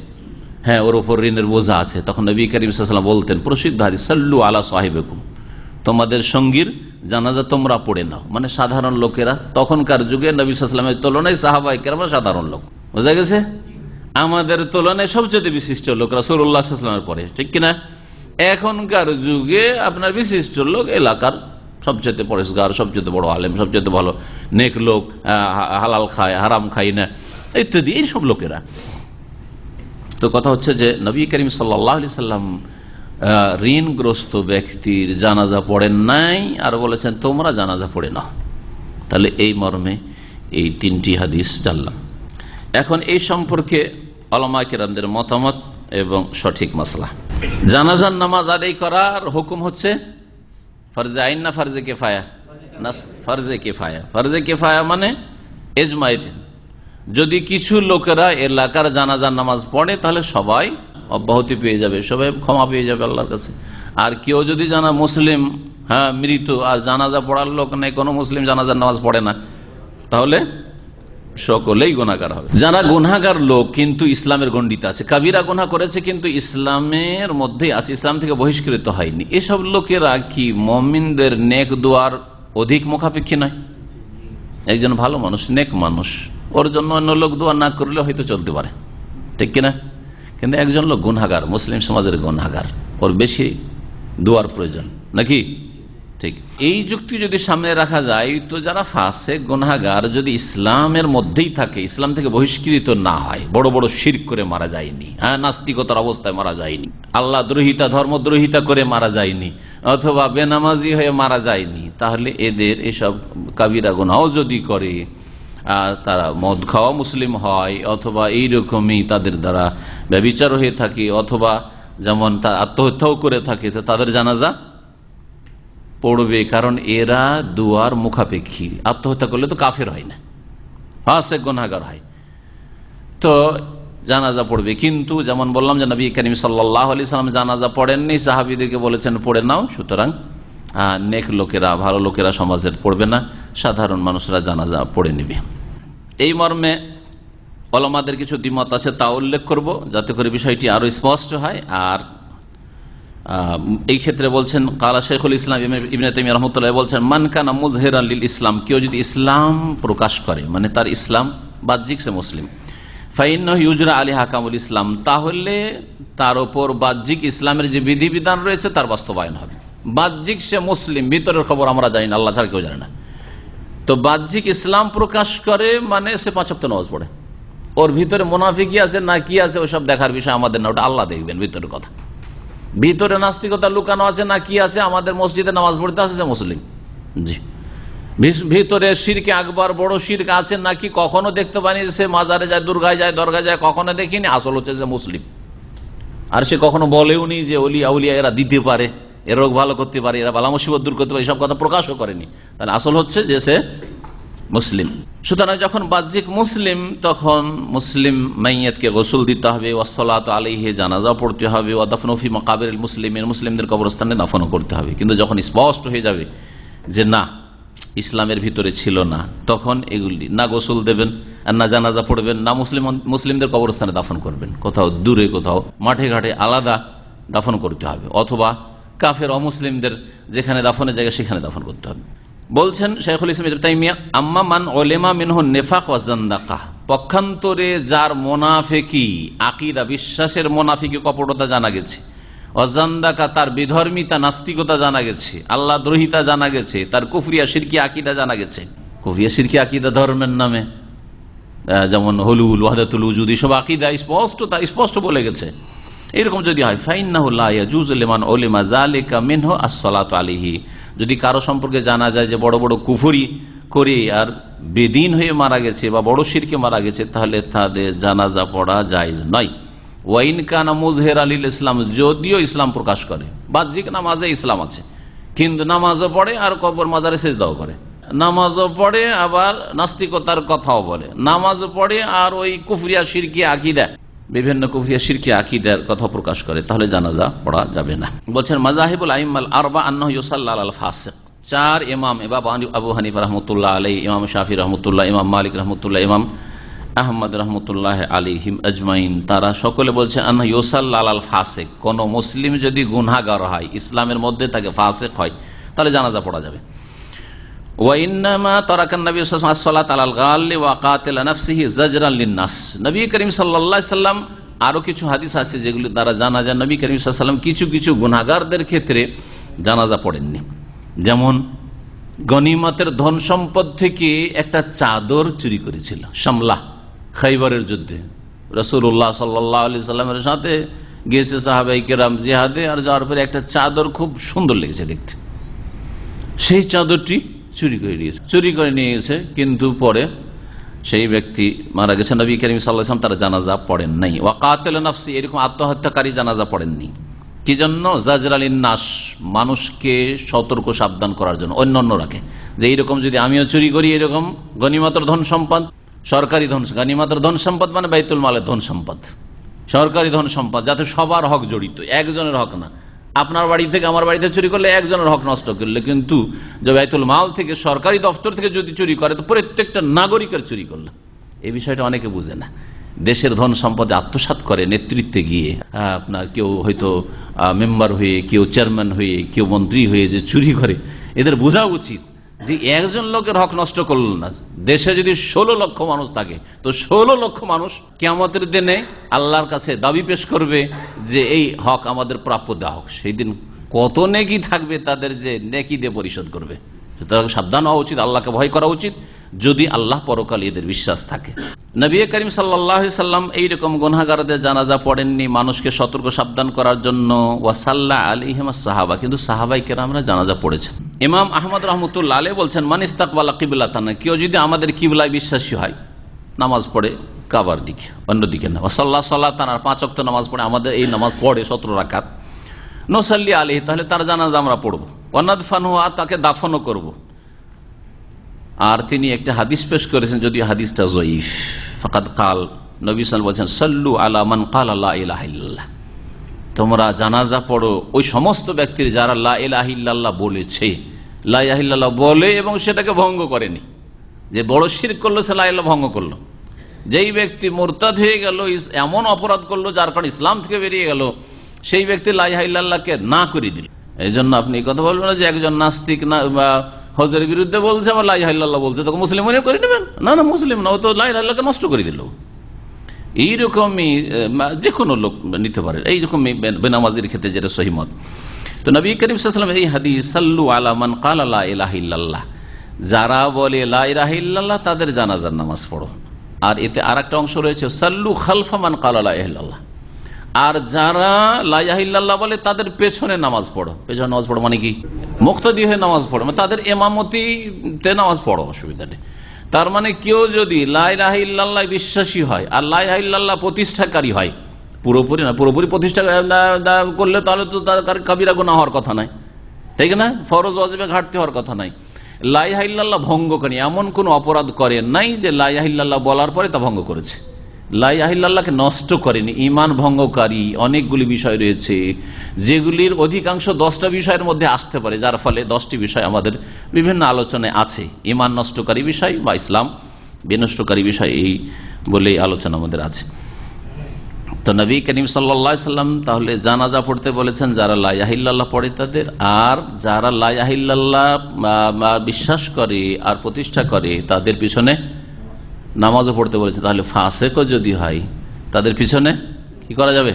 হ্যাঁ ওর ওপর ঋণের বোঝা আছে। তখন নবী করিম সাল্লাম বলতেন, প্রসিদ্ধ হারি সাল্লু আলা সাহেবেকুম। তোমাদের সঙ্গীর জানাজা তোমরা পড়ে নাও। মানে সাধারণ লোকেরা, তখনকার যুগে নবী সাল্লামের তুলনায় সাহাবাই কেরাম সাধারণ লোক। বোঝা গেছে? আমাদের তুলনায় সবচেয়ে বিশিষ্ট লোক রাসুল্লাহামের পরে। ঠিক কিনা? এখনকার যুগে আপনার বিশিষ্ট লোক এলাকার সবচেয়ে পরিষ্কার, সবচেয়ে বড় আলেম, সবচেয়ে ভালো, নেক লোক হালাল খায়, হারাম খায় না, ইত্যাদি, এইসব লোকেরা। তো কথা হচ্ছে যে নবী করিম সাল্লি সাল্লাম ঋণগ্রস্ত ব্যক্তির জানাজা পড়েন নাই আর বলেছেন, তোমরা জানাজা পড়ে নাও। তাহলে এই মর্মে এই তিনটি হাদিস জানলাম। এখন এই সম্পর্কে অলমা কিরামদের মতামত এবং সঠিক মশলা জানাজার নামাজ আদায় করার হুকুম হচ্ছে ফরজে আইন না ফরজে কেফায়া? না, ফরজে কেফায়া। ফরজে কেফায়া মানে এজমাইট যদি কিছু লোকেরা এলাকার জানাজার নামাজ পড়ে, তাহলে সবাই অব্যাহতি পেয়ে যাবে, সবাই ক্ষমা পেয়ে যাবে আল্লাহর কাছে। আর কেউ যদি জানা মুসলিম হ্যাঁ মৃত, আর জানাজা পড়ার লোক নেই, কোনো মুসলিম জানাজার নামাজ পড়ে না, তাহলে সকলেই গুণাগার হবে। যারা গুনাগার লোক কিন্তু ইসলামের গণ্ডিতে আছে। কাবিরা গুনা করেছে কিন্তু ইসলামের মধ্যে আছে। ইসলাম থেকে বহিষ্কৃত হয়নি। এসব লোকেরা কি মমিনদের নেক দোয়ার অধিক মুখাপেক্ষী নয়? একজন ভালো মানুষ, নেক মানুষ। ওর জন্য অন্য লোক দোয়া না করলে হয়তো চলতে পারে। ঠিক কিনা? কিন্তু একজন লোক গুনাগার মুসলিম সমাজের গুনাগার ওর বেশি দোয়ার প্রয়োজন। নাকি? ঠিক। এই যুক্তি যদি সামনে রাখা যায়, তো যারা ফাঁসে গুনাগার যদি ইসলামের মধ্যেই থাকে, ইসলাম থেকে বহিষ্কৃত না হয়, বড় বড় শির করে মারা যায়নি হ্যাঁ নাস্তিকতার অবস্থায় মারা যায়নি, আল্লাহ দ্রোহিতা ধর্মদ্রোহিতা করে মারা যায়নি, অথবা বেনামাজি হয়ে মারা যায়নি, তাহলে এদের এসব কাবিরা গুনাও যদি করে তারা মদ খাওয়া মুসলিম হয়, অথবা এইরকমই তাদের দ্বারা ব্যবিচার হয়ে থাকে, অথবা যেমন তা আত্মহত্যাও করে থাকে, তো তাদের জানাজা পড়বে, কারণ এরা দুয়ার মুখাপেক্ষী। আত্মহত্যা করলে তো কাফের হয় না। হাসে গনাগার হয়। তো জানাজা পড়বে। কিন্তু যেমন বললাম যে নবী করিম সাল্লাহ আলি সাল্লাম জানাজা পড়েননি, সাহাবিদেরকে বলেছেন, পড়ে নাও। সুতরাং নেক লোকেরা, ভালো লোকেরা সমাজের পড়বে না। সাধারণ মানুষরা জানাজা পড়ে নেবে। এই মর্মে অলমাদের কিছু দ্বিমত আছে, তা উল্লেখ করব, যাতে করে বিষয়টি আরও স্পষ্ট হয়। আর এই ক্ষেত্রে বলছেন, কালা শেখুল ইসলাম ইবনে তাইম রহমতুল্লাহ বলছেন মানকানা মুজহের আলিল ইসলাম কেউ যদি ইসলাম প্রকাশ করে মানে তার ইসলাম বাহ্যিক সে মুসলিম ফাইন ইউজরা আলী হাকামুল ইসলাম তাহলে তার ওপর বাহ্যিক ইসলামের যে বিধিবিধান রয়েছে, তার বাস্তবায়ন হবে। বাহ্যিক সে মুসলিম, ভিতরের খবর আমরা জানি না, আল্লাহ ছাড়া কেউ জানে না। তো বাহ্যিক ইসলাম প্রকাশ করে মানে সে পাঁচক্ত নামাজ পড়ে। ওর ভিতরে মোনাফিকি আছে না কি আছে, ওসব দেখার বিষয় আমাদের না, ওটা আল্লাহ দেখবেন ভিতরের কথা। ভিতরে নাস্তিকতা লুকানো আছে না কি আছে? আমাদের মসজিদে নামাজ পড়তে আসছে মুসলিম। জি। ভিতরে শিরকে আকবর বড় শিরক আছে নাকি কখনো দেখতে পানি সে মাজারে যায়, দুর্গায় যায়, দরগায় যায়, কখনো দেখিনি। আসল হচ্ছে যে মুসলিম। আর সে কখনো বলেও নি যে অলিয়া উলিয়া এরা দিতে পারে, এ রোগ ভালো করতে পারে, এরা বালা মুসিবত দূর করতে পারে সব কথা প্রকাশও করেনি। তাহলে আসল হচ্ছে যে সে মুসলিম। সুতরাং যখন বাহ্যিক মুসলিম, তখন মুসলিম মাইয়াতকে গোসল দিতে হবে ওসলাত আলিহে জানাজা পড়তে হবে ও দফনফি মকাবের মুসলিমের মুসলিমদের কবরস্থানে দাফনও করতে হবে। কিন্তু যখন স্পষ্ট হয়ে যাবে যে না, ইসলামের ভিতরে ছিল না, তখন এগুলি না গোসল দেবেন, আর না জানাজা পড়বেন, না মুসলিম, মুসলিমদের কবরস্থানে দাফন করবেন। কোথাও দূরে, কোথাও মাঠে ঘাটে আলাদা দাফন করতে হবে, অথবা কাফের অমুসলিমদের যেখানে দাফনের জায়গা, সেখানে দাফন করতে হবে। বলছেন শেখুল ইসলাম ওলেমা নেফাক ওয়াজান্দাকা পক্ষান্তরে যার মোনাফেকি, আকিদা বিশ্বাসের মোনাফিকি কপটতা জানা গেছে। অজান্দাকা তার বিধর্মিতা, নাস্তিকতা জানা গেছে। আল্লাহ দ্রোহিতা জানা গেছে। তার কুফরিয়া, সিরকি আকিদা জানা গেছে। কুফরিয়া, সিরকি আকিদা ধর্মের নামে যেমন হলুল, ওয়াহাদাতুল উজুদ সব আকিদা স্পষ্ট তা স্পষ্ট বলে গেছে। এরকম যদি হয় ফাইনাহুল্লাহমান ওলিমা জালিকা মিনহ আসসালাত আলিহি যদি কারও সম্পর্কে জানা যায় যে বড় বড় কুফুরি করে আর বেদিন হয়ে মারা গেছে বা বড় শিরকে মারা গেছে, তাহলে তাদের জানাজা পড়া জায়জ নয়। ওয়াইন কানা মুজহের আলীল ইসলাম, যদিও ইসলাম প্রকাশ করে, বাহ্যিক নামাজে ইসলাম আছে, কিন্তু নামাজও পড়ে আর কবর মাজারে শেষ দাও করে। নামাজও পড়ে, আবার নাস্তিকতার কথাও বলে। নামাজও পড়ে আর ওই কুফরিয়া সিরকি আকিদা বিভিন্ন কুফরিয়া সিরকি আকিদার কথা প্রকাশ করে, তাহলে জানাজা পড়া যাবে না। বলছেন মাজাহিবুল আইমাল আরবা আন্না ইউসাল্লাহ আল ফাসেক চার ইমাম এবার আবু হানিফ রহমতুল্লাহ আলী ইমাম শাফি রহমতুল্লাহ, ইমাম মালিক রহমতুল্লাহ, ইমাম আহমদ রহমতুল্লাহ আলী হিম আজমাইন। তারা সকলে বলছে, আন্না ইউসাল্লাহ আল ফাসেক কোনো মুসলিম যদি গুনাগার হয়, ইসলামের মধ্যে তাকে ফাসেক হয়, তাহলে জানাজা পড়া যাবে। তরাকান নবী সাল্লাত আল গাল্লি নবী করিম সাল্লাল্লাহু আলাইহি সাল্লাম আরও কিছু হাদিস আছে যেগুলি দ্বারা জানা যায় নবী করিম সাল্লাম কিছু কিছু গুনাহগারদের ক্ষেত্রে জানাজা পড়েননি। যেমন গনিমতের ধন সম্পদ থেকে একটা চাদর চুরি করেছিল সামলা খাইবারের যুদ্ধে। রসুল্লাহ সাল্লাহ আলি সাল্লামের সাথে গিয়েছে সাহাবাই কেরাম জিহাদে, আর যাওয়ার পরে একটা চাদর খুব সুন্দর লেগেছে দেখতে। সেই চাদরটি চুরি করে নিয়েছে। চুরি করে নিয়ে গেছে কিন্তু পরে সেই ব্যক্তি মারা গেছে। নবী করিম সাল্লাহাম তারা জানাজা পড়েন নাই। ওয়াকাতেল নফসি, এরকম আত্মহত্যাকারী জানাজা পড়েননি কি জন্য? জাজরাল নাস, মানুষকে সতর্ক, সাবধান করার জন্য। অন্য অন্য রাখে যে এইরকম যদি আমিও চুরি করি, এরকম গণিমাতর ধন সম্পদ, সরকারি ধন গণিমাতর ধন সম্পদ মানে বাইতুল মালের ধন সম্পদ। সরকারি ধন সম্পদ, যাতে সবার হক জড়িত। একজনের হক না। আপনার বাড়ি থেকে আমার বাড়িতে চুরি করলে একজনের হক নষ্ট করলে, কিন্তু যে বাইতুল মাল থেকে, সরকারি দফতর থেকে যদি চুরি করে, তো প্রত্যেকটা নাগরিকের চুরি করল। এই বিষয়টা অনেকে বুঝে না। দেশের ধন সম্পদে আত্মসাত করে নেতৃত্বে গিয়ে আপনার কেউ হয়তো মেম্বার হয়ে, কেউ চেয়ারম্যান হয়ে, কেউ মন্ত্রী হয়ে যে চুরি করে, এদের বোঝা উচিত। যে একজন লোকের হক নষ্ট করল না, দেশে যদি ষোলো লক্ষ মানুষ থাকে, তো ষোলো লক্ষ মানুষ কেমতের দিনে আল্লাহর কাছে দাবি পেশ করবে যে এই হক আমাদের প্রাপ্য দেওয়া হোক। সেই দিন কত নেকি থাকবে তাদের যে নেকি দিয়ে পরিশোধ করবে। সুতরাং সাবধান হওয়া উচিত, আল্লাহকে ভয় করা উচিত। যদি আল্লাহ পরকাল এদের বিশ্বাস থাকে। নবী করিম সাল্লাহ সাল্লাম এইরকম গুনাগারদের জানাজা পড়েননি, মানুষকে সতর্ক সাবধান করার জন্য। ওয়াসাল্লাহ আলিহিমা সাহাবা কিন্তু সাহাবাই কেরামরা জানাজা পড়েছেন। ইমাম আহমদ রহমতুল্লাহ আলী বলছেন, মান ইস্তাকবালা কিবলা তানা কেউ যদি আমাদের কিবলায় বিশ্বাসী হয়, নামাজ পড়ে কাবার দিকে অন্যদিকে না। ওসাল্লাহ সাল্লাহ তানার পাঁচ অক্ত নামাজ পড়ে, আমাদের এই নামাজ পড়ে সতেরো রাকাত। নসাল্লি আলী তাহলে তার জানাজা আমরা পড়ব। অনাদ ফানুয়া তাকে দাফনও করব। আর তিনি একটা হাদিস পেশ করেছেন যদি হাদিসটা জয়ীফ। ফাকাদ কাল, নবী সাল বলছেন সল্লু আলামান কাল আল্লাহ তোমরা জানাজা পড়ো, ওই সমস্ত ব্যক্তির যারা লা বলেছে। লাহিল্লাহ বলে এবং সেটাকে ভঙ্গ করেনি। যে বড় শির করল, সে লাইল্লাহ ভঙ্গ করল। যেই ব্যক্তি মোরতাদ হয়ে গেল এমন অপরাধ করল যার কারণে ইসলাম থেকে বেরিয়ে গেল, সেই ব্যক্তি লাইহাইল্লাহকে না করে দিল। এই জন্য আপনি কথা বলবেন যে একজন নাস্তিক না, বা হজের বিরুদ্ধে বলছে, আবার লাইহাল্লাহ বলছে তখন মুসলিম মনে করে নেবেন? না না, মুসলিম না, ও তো লাই লাইহাল্লাহকে নষ্ট করে দিল। এইরকমই যে কোনো লোক নিতে পারে। এইরকমই বেনামাজির ক্ষেত্রে যেটা সহিমত তো নবী করিম সাল্লাম এই হাদি সাল্লু আলামান কাল আল্লাহ ইলাহিল্লাহ যারা বলে লাইরাহিল্লাহ তাদের জানাজার নামাজ পড়ো। আর এতে আর একটা অংশ রয়েছে, সাল্লু খালফামান কাল আল্লাহ আর যারা লাইয়াহিল্লাহ বলে, তাদের পেছনে নামাজ পড়ো। পেছনে নামাজ পড়ো মানে কি? মুক্তি হয়ে নামাজ পড়ো। মানে তাদের এমামতিতে নামাজ পড়ো, অসুবিধা নেই। তার মানে কেউ যদি লাইরাহিল্লাহ বিশ্বাসী হয়, আর লাইহাইল্লাহ প্রতিষ্ঠাকারী হয়, পুরোপুরি না, পুরোপুরি প্রতিষ্ঠা করলে তাহলে তো তার কাবিরা গুণা হওয়ার কথা নাই। ঠিক না? ফরজ অজীবে ঘাটতি হওয়ার কথা নাই। লাইহাইল্লাহ ভঙ্গ করে, এমন কোন অপরাধ করে নাই যে লাইহাইল্লাহ বলার পরে তা ভঙ্গ করেছে। লাইয়াহিল্লাহকে নষ্ট করেনি ইমান ভঙ্গকারী অনেকগুলি বিষয় রয়েছে, যেগুলির অধিকাংশ দশটা বিষয়ের মধ্যে আসতে পারে, যার ফলে দশটি বিষয় আমাদের বিভিন্ন আলোচনায় আছে। ইমান নষ্টকারী বিষয় বা ইসলাম বিনষ্টকারী বিষয় এই বলেই আলোচনা আমাদের আছে। তো নবী করিম সাল্লা সাল্লাম তাহলে জানাজা পড়তে বলেছেন, যারা লাই লাইয়াহিল্লাহ পড়ে তাদের, আর যারা লাই লাইয়াহিল্লাহ বিশ্বাস করে আর প্রতিষ্ঠা করে তাদের পিছনে নামাজও পড়তে বলেছে, তাহলে ফাঁসেকও যদি হয়, তাদের পিছনে কি করা যাবে?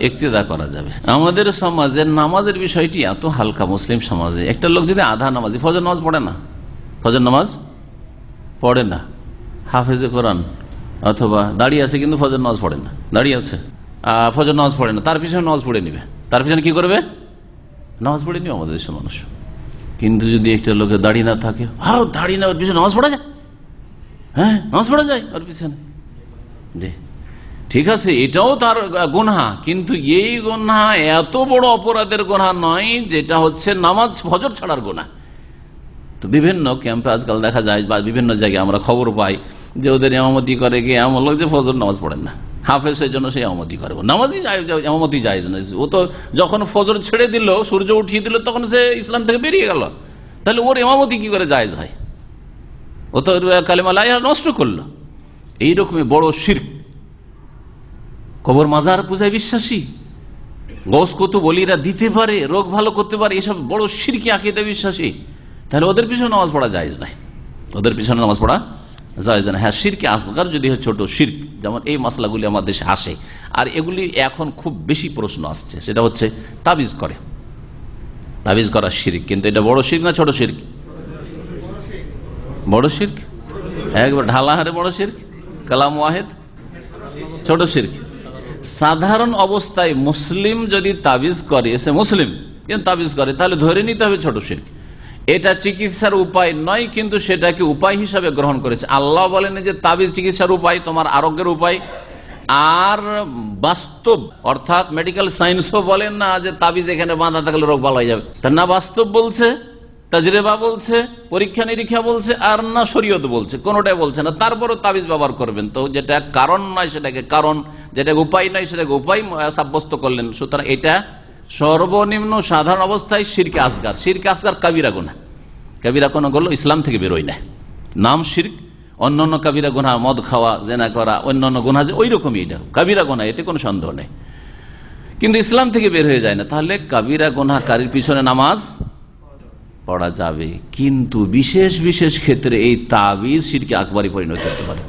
একতিদা করা যাবে। আমাদের সমাজে নামাজের বিষয়টি এত হালকা মুসলিম সমাজে। একটা লোক যদি আধা নামাজ ফজর নামাজ পড়ে না? ফজর নামাজ পড়ে না। হাফেজে কোরআন অথবা দাঁড়িয়ে আছে কিন্তু ফজর নামাজ পড়ে না। দাঁড়িয়ে আছে। ফজর নামাজ পড়ে না। তার পিছনে নামাজ পড়ে নিবে। তার পিছনে কি করবে? নামাজ পড়ে নিবে আমাদের দেশের মানুষ। কিন্তু যদি একটা লোকের দাঁড়িয়ে না থাকে, হাও, দাঁড়িয়ে না পিছনে নামাজ পড়া যায়? হ্যাঁ নামাজ পড়া যায় ওর পিছনে জি। ঠিক আছে, এটাও তার গুনহা, কিন্তু এই গুনহা এত বড় অপরাধের গুনহা নয় যেটা হচ্ছে নামাজ ফজর ছাড়ার গুণা তো বিভিন্ন ক্যাম্পে আজকাল দেখা যায় বা বিভিন্ন জায়গায় আমরা খবর পাই যে ওদের এমামতি করে গিয়ে এমন লোক যে ফজর নামাজ পড়েন না। হাফেজের জন্য সে এমামতি করে। নামাজই এমামতি যায় না। ও তো যখন ফজর ছেড়ে দিল, সূর্য উঠিয়ে দিল, তখন সে ইসলাম থেকে বেরিয়ে গেল। তাহলে ওর এমামতি কি করে যায় যায় ও তো কালিমা লাই নষ্ট করল। এইরকমই বড় শির্ক। কবর মাজার পূজায় বিশ্বাসী? গোস কত বলিরা দিতে পারে, রোগ ভালো করতে পারে, এসব বড় সিরকি আঁকিতে বিশ্বাসী। তাহলে ওদের পিছনে নামাজ পড়া যায় নাই ওদের পিছনে নামাজ পড়া যায় না হ্যাঁ শিরকে আসগার যদি হয় ছোট শির্ক, যেমন এই মশলাগুলি আমার দেশে আসে। আর এগুলি এখন খুব বেশি প্রশ্ন আসছে। সেটা হচ্ছে তাবিজ করে। তাবিজ করা শির্ক, কিন্তু এটা বড় শির্ক না ছোট শির্ক? বড় শির্ক? একবার ঢালাহারে বড় শির্ক? কালাম ওয়াহেদ? ছোট শির্ক। সাধারণ অবস্থায় মুসলিম যদি তাবিজ করে, সে মুসলিম, কিন্তু তাবিজ করে, তাহলে ধরে নিতে হবে ছোট শির্ক। এটা চিকিৎসার উপায় নয়, কিন্তু সেটাকে উপায় হিসাবে গ্রহণ করেছে। আল্লাহ বলেন যে তাবিজ চিকিৎসার উপায়, তোমার আরোগ্যের উপায়। আর বাস্তব, অর্থাৎ মেডিকেল সায়েন্সও বলেন না যে তাবিজ এখানে বাঁধা থাকলে রোগ ভালো হয়ে যাবে। তা না বাস্তব বলছে? তাজরেবা বলছে, পরীক্ষা নিরীক্ষা বলছে, আর না শরীয়ত বলছে, কোনোটাই বলছে না। তারপরও তাবিজ ব্যবহার করবেন। তো যেটা কারণ নয় সেটাকে কারণ, যেটাকে উপায় নয় সেটাকে উপায় সাব্যস্ত করলেন। সুতরাং এটা সর্বনিম্ন সাধারণ অবস্থায় শিরকে আসগার শিরকে আসগার কাবিরা গোনা কাবিরা কোনো করল ইসলাম থেকে বেরোয় না। নাম শির্ক অন্য অন্য কাবিরা গোনা মদ খাওয়া, জেনা করা অন্য অন্য গুনা যে ওই রকমই এটা কাবিরা গোনা এতে কোনো সন্দেহ নেই। কিন্তু ইসলাম থেকে বের হয়ে যায় না। তাহলে কাবিরা গুনাকারীর পিছনে নামাজ পড়া যাবে। কিন্তু বিশেষ বিশেষ ক্ষেত্রে এই তাবিজ শিরকে আকবরই পরিণত হতে পারে।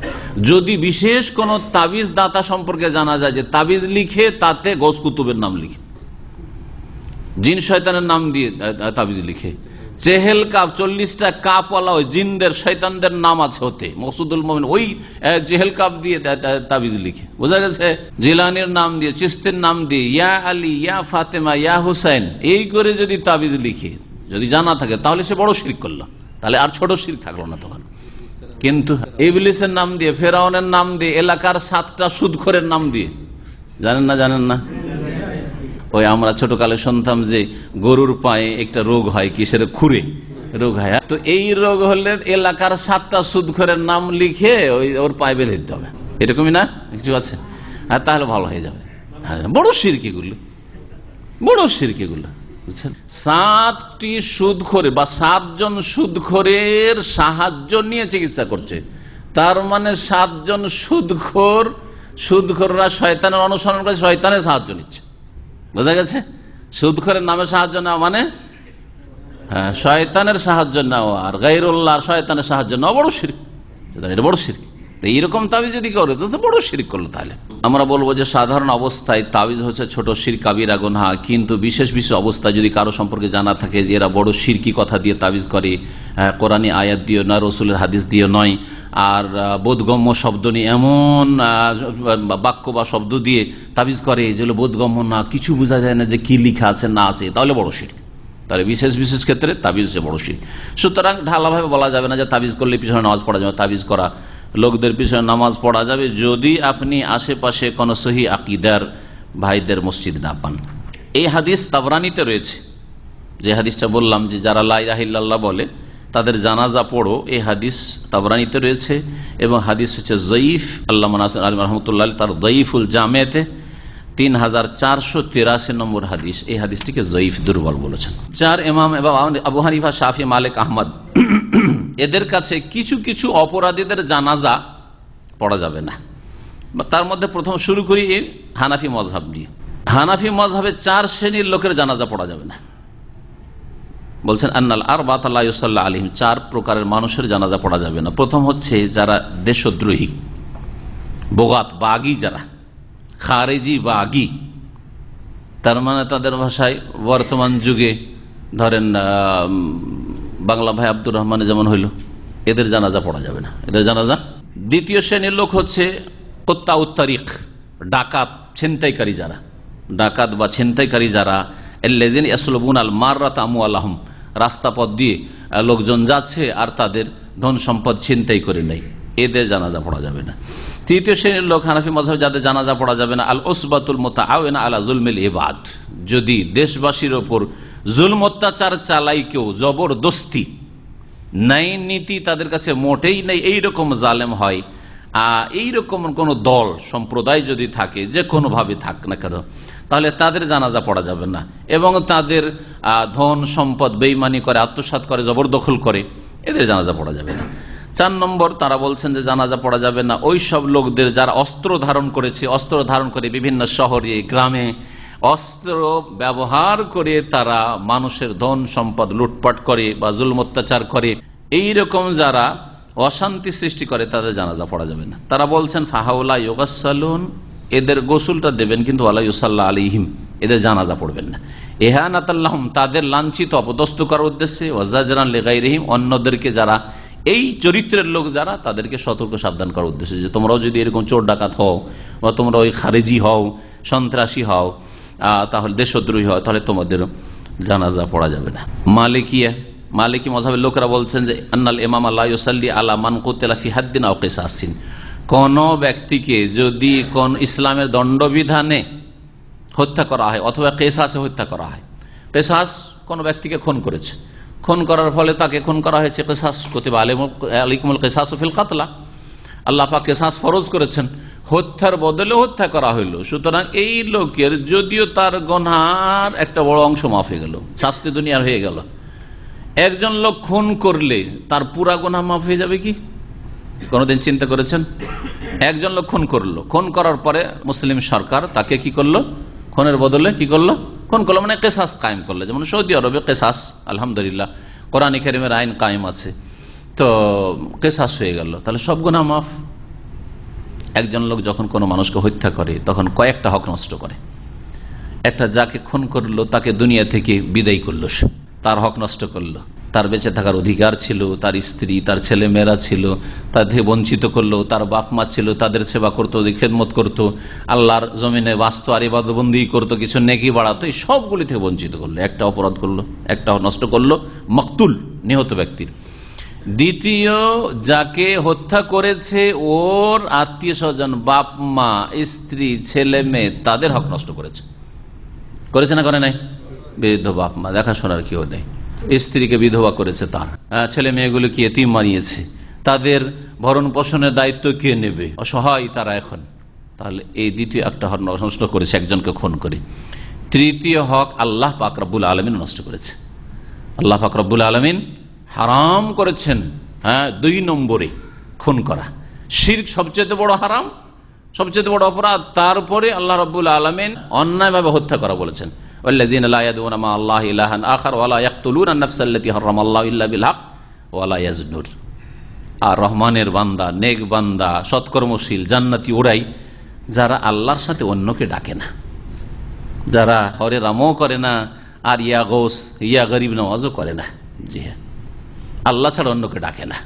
যদি বিশেষ কোন তাবিজ দাতা সম্পর্কে জানা যায় যে তাবিজ লিখে তাতে গোস কুতুবের নাম লিখে। জিন শয়তানের নাম দিয়ে তাবিজ লিখে। চেহেল কাপ, চল্লিশটা কাপওয়ালা ওই জিনদের শৈতানদের নাম আছে হতে মকসুদুল মোমিন ওই জেহেল কাপ দিয়ে তাবিজ লিখে। বোঝা গেছে? জিলানির নাম দিয়ে চিস্তের নাম দিয়ে, ইয়া আলী, ইয়া ফাতেমা, ইয়া হুসাইন, এই করে যদি তাবিজ লিখে যদি জানা থাকে, তাহলে সে বড় শির করল। তাহলে আর ছোট শির থাকল না তখন। কিন্তু ইবলিসের নাম দিয়ে, ফেরাউনের নাম দিয়ে, এলাকার সাতটা সুদখোরের নাম দিয়ে, জানেন না জানেন না? ওই আমরা ছোটকালে শুনতাম যে গরুর পায়ে একটা রোগ হয়, কিসের খুরে রোগ হয় তো এই রোগ হলে এলাকার সাতটা সুদখরের নাম লিখে ওই ওর পায়ে বেঁধে দিতে হবে। এরকমই না? কিছু আছে? আর তাহলে ভালো হয়ে যাবে। হ্যাঁ বড় সিরকিগুলো বড় সিরকিগুলো বুঝছেন? সাতটি সুদখোরে বা সাতজন সুদখোরের সাহায্য নিয়ে চিকিৎসা করছে। তার মানে সাতজন সুদখোর, সুদখোররা শয়তানের অনুসরণ করে শয়তানের সাহায্য নিচ্ছে। বোঝা গেছে? সুদখরের নামে সাহায্য নেওয়া মানে? হ্যাঁ শয়তানের সাহায্য নেওয়া। আর গাইরুল্লাহ শয়তানের সাহায্য নেওয়া বড় শির এটা বড় শির এইরকম তাবিজ যদি করে, তো বড় শির করল তাহলে। আমরা বলব যে সাধারণ অবস্থায় তাবিজ হচ্ছে ছোট শির কাবিরা গুনহা কিন্তু বিশেষ বিশেষ অবস্থায় যদি কারও সম্পর্কে জানা থাকে যে এরা বড় শিরকি কথা দিয়ে তাবিজ করে কোরআনী আয়াত দিয়ে নয়, রসুলের হাদিস দিয়ে নয়, আর বোধগম্য শব্দ নিয়ে এমন বাক্য বা শব্দ দিয়ে তাবিজ করে যেগুলো বোধগম্য না, কিছু বোঝা যায় না যে কি লিখা আছে, না আছে, তাহলে বড় শির। তাহলে বিশেষ বিশেষ ক্ষেত্রে তাবিজ হচ্ছে বড় শির। সুতরাং ঢালাভাবে বলা যাবে না যে তাবিজ করলে পিছনে নামাজ পড়া যাবে তাবিজ করা। লোকদের পিছনে নামাজ পড়া যাবে যদি আপনি আশেপাশে কোনো সহি আকিদার ভাইদের মসজিদ না পান। এই হাদিস তাবরানিতে রয়েছে। যে হাদিসটা বললাম যে যারা লাইরাহিল্লাহ বলে, তাদের জানাজা পড়ো, এই হাদিস তাবরানিতে রয়েছে এবং হাদিস হচ্ছে জয়ীফ আল্লাহ রহমতুল্লাহ তার জয়ীফুল জামেতে তিন হাজার চারশো তিরাশি নম্বর হাদিস। এই হাদিসটিকে জয়ীফ, দুর্বল বলেছেন। চার ইমাম আবু হানিফা, শাফি, মালিক, আহমদ। এদের কাছে কিছু কিছু অপরাধীদের জানাজা পড়া যাবে না। তার মধ্যে প্রথম শুরু করি এই হানাফি মজহাব দিয়ে হানাফি মজহাবে চার শ্রেণির লোকের জানাজা পড়া যাবে না। বলছেন, আন্নাল আর বাতাল্লাহ আলিম চার প্রকারের মানুষের জানাজা পড়া যাবে না। প্রথম হচ্ছে যারা দেশদ্রোহী, বোগাত, বাগি যারা। খারেজি বাগি তার মানে তাদের ভাষায় বর্তমান যুগে, ধরেন বাংলা ভাই আব্দুর রহমানে যেমন হইল, এদের জানাজা পড়া যাবে না। এদের জানাজা? দ্বিতীয় শ্রেণির লোক হচ্ছে কোত্তা উত্তারিক ডাকাত, ছিনতাইকারী যারা। ডাকাত বা ছিনতাইকারী যারা, এল্লেজিন ইয়াসলবুন আল মাররাত আমু আল্লাহম রাস্তা পথ দিয়ে লোকজন যাচ্ছে আর তাদের ধন সম্পদ ছিনতাই করে নেই এদের জানাজা পড়া যাবে না। তৃতীয় শ্রেণির লোক হানাফি মজাহ যাদের জানাজা পড়া যাবে না আল ওসবাতুল মোতা আওয়েনা আলা জুলমিল ইবাদ। যদি দেশবাসীর ওপর জুলম অত্যাচার চালাই কেউ, জবরদস্তি ন্যায় নীতি তাদের কাছে মোটেই নেই, এইরকম জালেম হয়। এইরকম কোনো দল, সম্প্রদায় যদি থাকে, যে কোনোভাবে থাক না কেন, তাহলে তাদের জানাজা পড়া যাবে না। এবং তাদের ধন সম্পদ বেইমানি করে, আত্মসাৎ করে, জবরদখল করে, এদের জানাজা পড়া যাবে না। চার নম্বর তারা বলছেন যে জানাজা পড়া যাবে না। ওই সব লোকদের যারা অস্ত্র ধারণ করেছে, অস্ত্র ধারণ করে বিভিন্ন শহরে, গ্রামে অস্ত্র ব্যবহার করে তারা মানুষের ধন সম্পদ লুটপাট করে বা জুলম অত্যাচার করে। এই রকম যারা অশান্তি সৃষ্টি করে, তাদের জানাজা পড়া যাবে না। তারা বলছেন, ফাহাউলা ইয়োগাসালুন এদের গোসলটা দেবেন, কিন্তু আল্লাহ ইউসাল্লাহ আলিহিম এদের জানাজা পড়বেন না। এহানাতাল্লাহম, তাদের লাঞ্ছিত, অপদস্থ করার উদ্দেশ্যে ওয়াজাজান লেগাই রহিম অন্যদেরকে যারা এই চরিত্রের লোক যারা, তাদেরকে সতর্ক সাবধান করার উদ্দেশ্যে যে তোমরাও যদি এরকম চোর ডাকাত হও বা তোমরা ওই খারেজি হও, সন্ত্রাসী হও তাহলে দেশদ্রোহী হয় তাহলে তোমাদের জানাজা পড়া যাবে না। মালিকিয়া, মালিকি মজাবের লোকেরা বলছেন যে, আন্নাল ইমাম আল্লাহ সাল্লি আলা মান কুতেলা ফিহাদ্দিন আও কেসাসিন। কোন ব্যক্তিকে যদি কোন ইসলামের দণ্ডবিধানে হত্যা করা হয় অথবা কেসাসে হত্যা করা হয়, কেসাস কোন ব্যক্তিকে খুন করেছে খুন করার ফলে তাকে খুন করা হয়েছে কেসাস কতিবা আলিকুমুল কেসাস ফিল কাতলা। আল্লাহ পাক কেসাস ফরজ করেছেন। হত্যার বদলে হত্যা করা হইল। সুতরাং এই লোকের যদিও তার গনহার একটা বড় অংশ মাফ হয়ে গেল, শাস্তি দুনিয়ার হয়ে গেল। একজন লোক খুন করলে তার পুরা গোনা মাফ হয়ে যাবে কি? কোনোদিন চিন্তা করেছেন? একজন লোক খুন করল। খুন করার পরে মুসলিম সরকার তাকে কি করল? খুনের বদলে কি করল? খুন করল মানে কেসাস কায়েম করল? যেমন সৌদি আরবে কেসাস, আলহামদুলিল্লাহ। কোরআন কারিমের আইন কায়েম আছে। তো কেসাস হয়ে গেল। তাহলে সব গুণা মাফ। একজন লোক যখন কোনো মানুষকে হত্যা করে, তখন কয়েকটা হক নষ্ট করে। একটা যাকে খুন করল, তাকে দুনিয়া থেকে বিদায় করল সে। তার হক নষ্ট করল। তার বেঁচে থাকার অধিকার ছিল, তার স্ত্রী, তার ছেলে মেয়েরা ছিল থেকে বঞ্চিত করল, তার বাপ মা ছিল, তাদের সেবা করতো খেদমত করতো, আল্লাহর জমিনে বাস্ত আর ইবাদবন্দি করতো, কিছু নেকি বাড়াতো, এই সবগুলি থেকে বঞ্চিত করল। একটা অপরাধ করল, একটা নষ্ট করল, মকতুল, নিহত ব্যক্তির। দ্বিতীয়, যাকে হত্যা করেছে ওর আত্মীয় স্বজন বাপ মা স্ত্রী ছেলে মেয়ে তাদের হক নষ্ট করেছে। করেছে না করে নাই? বৃদ্ধ বাপ মা দেখাশোনার কেউ নেই। স্ত্রীকে বিধবা করেছে তার। ছেলে মেয়েগুলোকে এতিম মানিয়েছে তাদের ভরণ পোষণের দায়িত্ব কে নেবে? অসহায় তারা এখন। তাহলে এই দ্বিতীয় একটা হক নষ্ট করেছে, একজনকে খুন করে। তৃতীয় হক আল্লাহ পাক রব্বুল আলমিন নষ্ট করেছে। আল্লাহ পাক রব্বুল আলমিন হারাম করেছেন হ্যাঁ দুই নম্বরে খুন করা। শির্ক সবচেয়ে বড় হারাম, সবচেয়ে বড় অপরাধ। তারপরে আল্লাহ রব্বুল আলমিন অন্যায়ভাবে হত্যা করা বলেছেন। والذين لا يدعون مع الله إلها آخر ولا يقتلون النفس التي حرم الله إلا بالحق ولا يزنون আর রহমানের বান্দা নেক বান্দা সৎকর্মশীল জান্নাতি ওরাই যারা আল্লাহর সাথে অন্যকে ডাকে না যারা হরে রামও করে না আর ইয়া গোস ইয়া গরিব নওয়াজও করে না জি হ্যাঁ আল্লাহ ছাড়া অন্যকে ডাকে না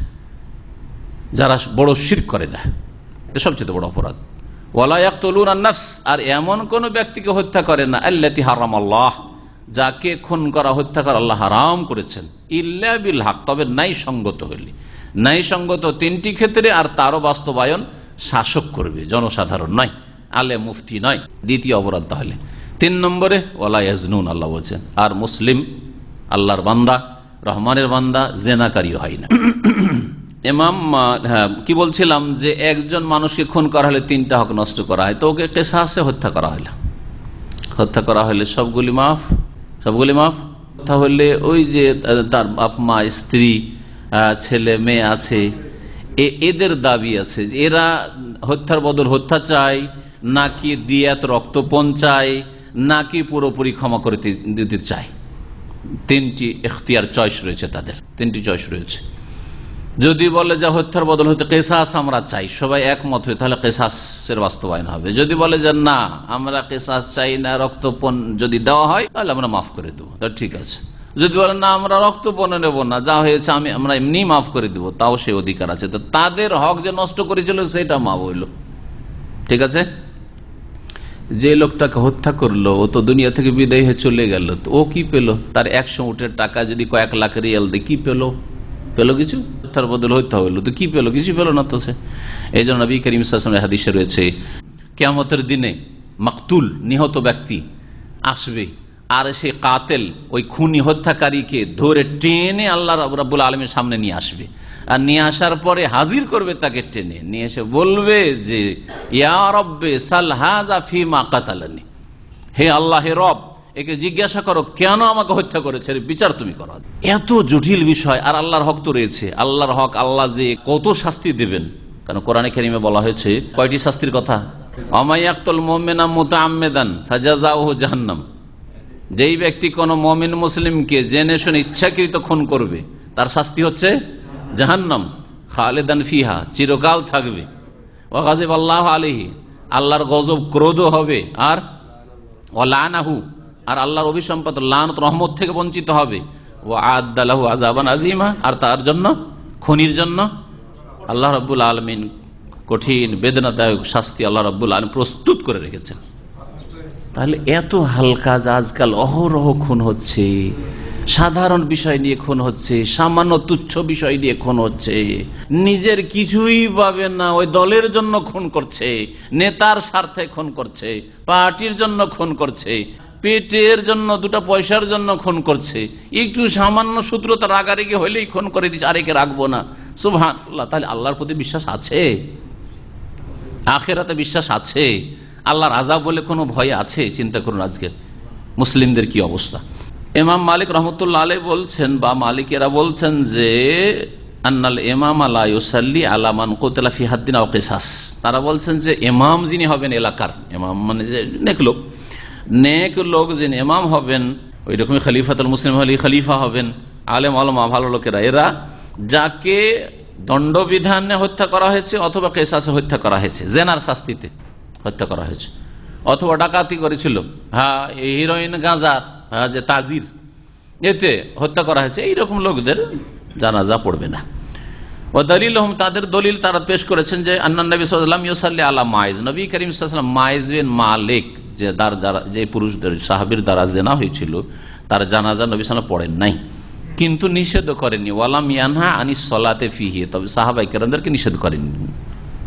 যারা বড় শির করে না এটা সবচেয়ে বড় অপরাধ ওয়ালায়াকুলুন আর এমন কোন ব্যক্তিকে হত্যা করে না, আল্লাতি হারাম আল্লাহ যাকে খুন করা, হত্যা করা আল্লাহ হারাম করেছেন। ইল্লা বিল হক, তবে নাই সঙ্গত হইলে। নাই সঙ্গত তিনটি ক্ষেত্রে আর তারও বাস্তবায়ন শাসক করবে, জনসাধারণ নয়, আলে মুফতি নয়। দ্বিতীয় অপরাধ তাহলে। তিন নম্বরে ওলা ইয়াজনুন, আল্লাহ বলছেন, আর মুসলিম, আল্লাহর বান্দা, রহমানের বান্দা জেনাকারী হয় না। এমাম হ্যাঁ কি বলছিলাম যে একজন মানুষকে খুন করা হলে তিনটা হক নষ্ট করা হয়। তো ওকে কেসাসে হত্যা করা হলো। হত্যা করা হলে সবগুলি মাফ সবগুলি মাফ। তাহলে ওই যে তার বাপ, মা, স্ত্রী ছেলে, মেয়ে আছে এদের দাবি আছে যে এরা হত্যার বদল হত্যা চায় নাকি দিয়াত রক্তপণ চায় নাকি পুরোপুরি ক্ষমা করে দিতে চায়। তিনটি এখতিয়ার চয়েস রয়েছে তাদের, তিনটি চয়েস রয়েছে। যদি বলে যে হত্যার বদল হতে কেসাস আমরা চাই, সবাই একমত হয়ে তাহলে কেসাসের বাস্তবায়ন হবে। যদি বলে যে না, আমরা কেসাস চাই না, রক্তপণ যদি দেওয়া হয়, তাহলে আমরা মাফ করে দেবো। তা ঠিক আছে। যদি বলেন না, আমরা রক্তপণে নেব না, যা হয়েছে আমি, আমরা এমনি মাফ করে দেবো, তাও সে অধিকার আছে। তো তাদের হক যে নষ্ট করেছিল, সেটা মাফ হইল। ঠিক আছে? যে লোকটাকে হত্যা করল, ও তো দুনিয়া থেকে বিদায় হয়ে চলে গেল, তো ও কি পেল? তার একশো উঠের টাকা যদি কয়েক লাখ রিয়াল দিয়ে, কি পেল? পেল কিছু? তার বদল হত্যা হইল। তো কি পেল? কিছু পেল না তো সে। এই জন্য নবী করিম ইসলামের হাদিসে রয়েছে, কেয়ামতের দিনে মাকতুল, নিহত ব্যক্তি আসবে আর সে কাতেল, ওই খুনি হত্যাকারীকে ধরে টেনে আল্লাহ রাবুল আলমের সামনে নিয়ে আসবে। আর নিয়ে আসার পরে হাজির করবে তাকে টেনে। নিয়ে এসে বলবে যে, ইয়া রব্বে সালহাজা ফি মা কাতালানি। হে আল্লাহ রব একে জিজ্ঞাসা করো, কেন আমাকে হত্যা করেছে? বিচার তুমি করো। এত জটিল বিষয়, আর আল্লাহর হক তো রয়েছে। আল্লাহর হক আল্লাহ যে কত শাস্তি দেবেন। কারণ কোরআনে খেরিমে বলা হয়েছে, কয়টি শাস্তির কথা? অমাইয়াক্তল মোমেনা মোতা আমেদান ফাজাজা ও জাহান্নাম। যেই ব্যক্তি কোন মমিন মুসলিমকে জেনে শুনে ইচ্ছাকৃত খুন করবে, তার শাস্তি হচ্ছে জাহান্নাম, খালেদান ফিহা, চিরকাল থাকবে। ও আল্লাহ আলহি আল্লাহর গজব ক্রোধ হবে, আর লানাহু আর আল্লাহর অভিসম্পদ, লানত, রহমত থেকে বঞ্চিত হবে। ও আদালাহু আজাবান আজিমা আর তার জন্য, খুনির জন্য আল্লাহ রব্বুল আলমিন কঠিন, বেদনাদায়ক শাস্তি আল্লাহ রব্বুল আলম প্রস্তুত করে রেখেছেন। তাহলে এত হালকা আজকাল অহরহ খুন হচ্ছে, সাধারণ বিষয় নিয়ে খুন হচ্ছে, সামান্য তুচ্ছ বিষয় নিয়ে খুন হচ্ছে, নিজের কিছুই পাবে না, ওই দলের জন্য খুন করছে, নেতার স্বার্থে খুন করছে, পার্টির জন্য খুন করছে। পেটের জন্য দুটো পয়সার জন্য খুন করছে। একটু সামান্য সূত্রতা রাগারেগে হইলেই খুন করে দিচ্ছে আরেকে রাখব না। সুভান আল্লাহ তাহলে আল্লাহর প্রতি বিশ্বাস আছে? আখেরাতে বিশ্বাস আছে? আল্লাহর আজাব বলে কোনো ভয় আছে? চিন্তা করুন আজকে। মুসলিমদের কি অবস্থা? এমাম মালিক রহমতুল্লা আলী বলছেন, বা মালিকেরা বলছেন যে, আন্নাল এমাম আলাইসাল্লি আলামান কোতলা ফিহাদ্দিন কেসাস। তারা বলছেন যে এমাম যিনি হবেন এলাকার এমাম মানে যে নেক লোক নেক লোক যিনি এমাম হবেন ওই রকমই খলিফাতুল মুসলিম আলী খলিফা হবেন। আলেম, আলমা, ভালো লোকেরা। এরা যাকে দণ্ডবিধানে হত্যা করা হয়েছে অথবা কেসাসে হত্যা করা হয়েছে, জেনার শাস্তিতে হত্যা করা হয়েছে। অথবা ডাকাতি করেছিল। হ্যাঁ হিরোইন গাঁজার হ্যাঁ যে তাজির, এতে হত্যা করা হয়েছে। এইরকম লোকদের জানাজা পড়বে না। ও দলিল হম, তাদের দলিল তারা পেশ করেছেন যে আন্না নবী সাল্লাম ইউসাল্লি আলা মাইজ। নবী করিম সাল্লাম মাইজ বিন মালিক যে দার যারা যে পুরুষদের সাহাবির দ্বারা জেনা হয়েছিল, তার জানাজা নবী সাল্লাম পড়েন নাই। কিন্তু নিষেধ করেননি। ওয়ালাম ইয়ানহা আনি সলাতে ফিহিয়ে তবে সাহাবাই কেরামদেরকে নিষেধ করেননি।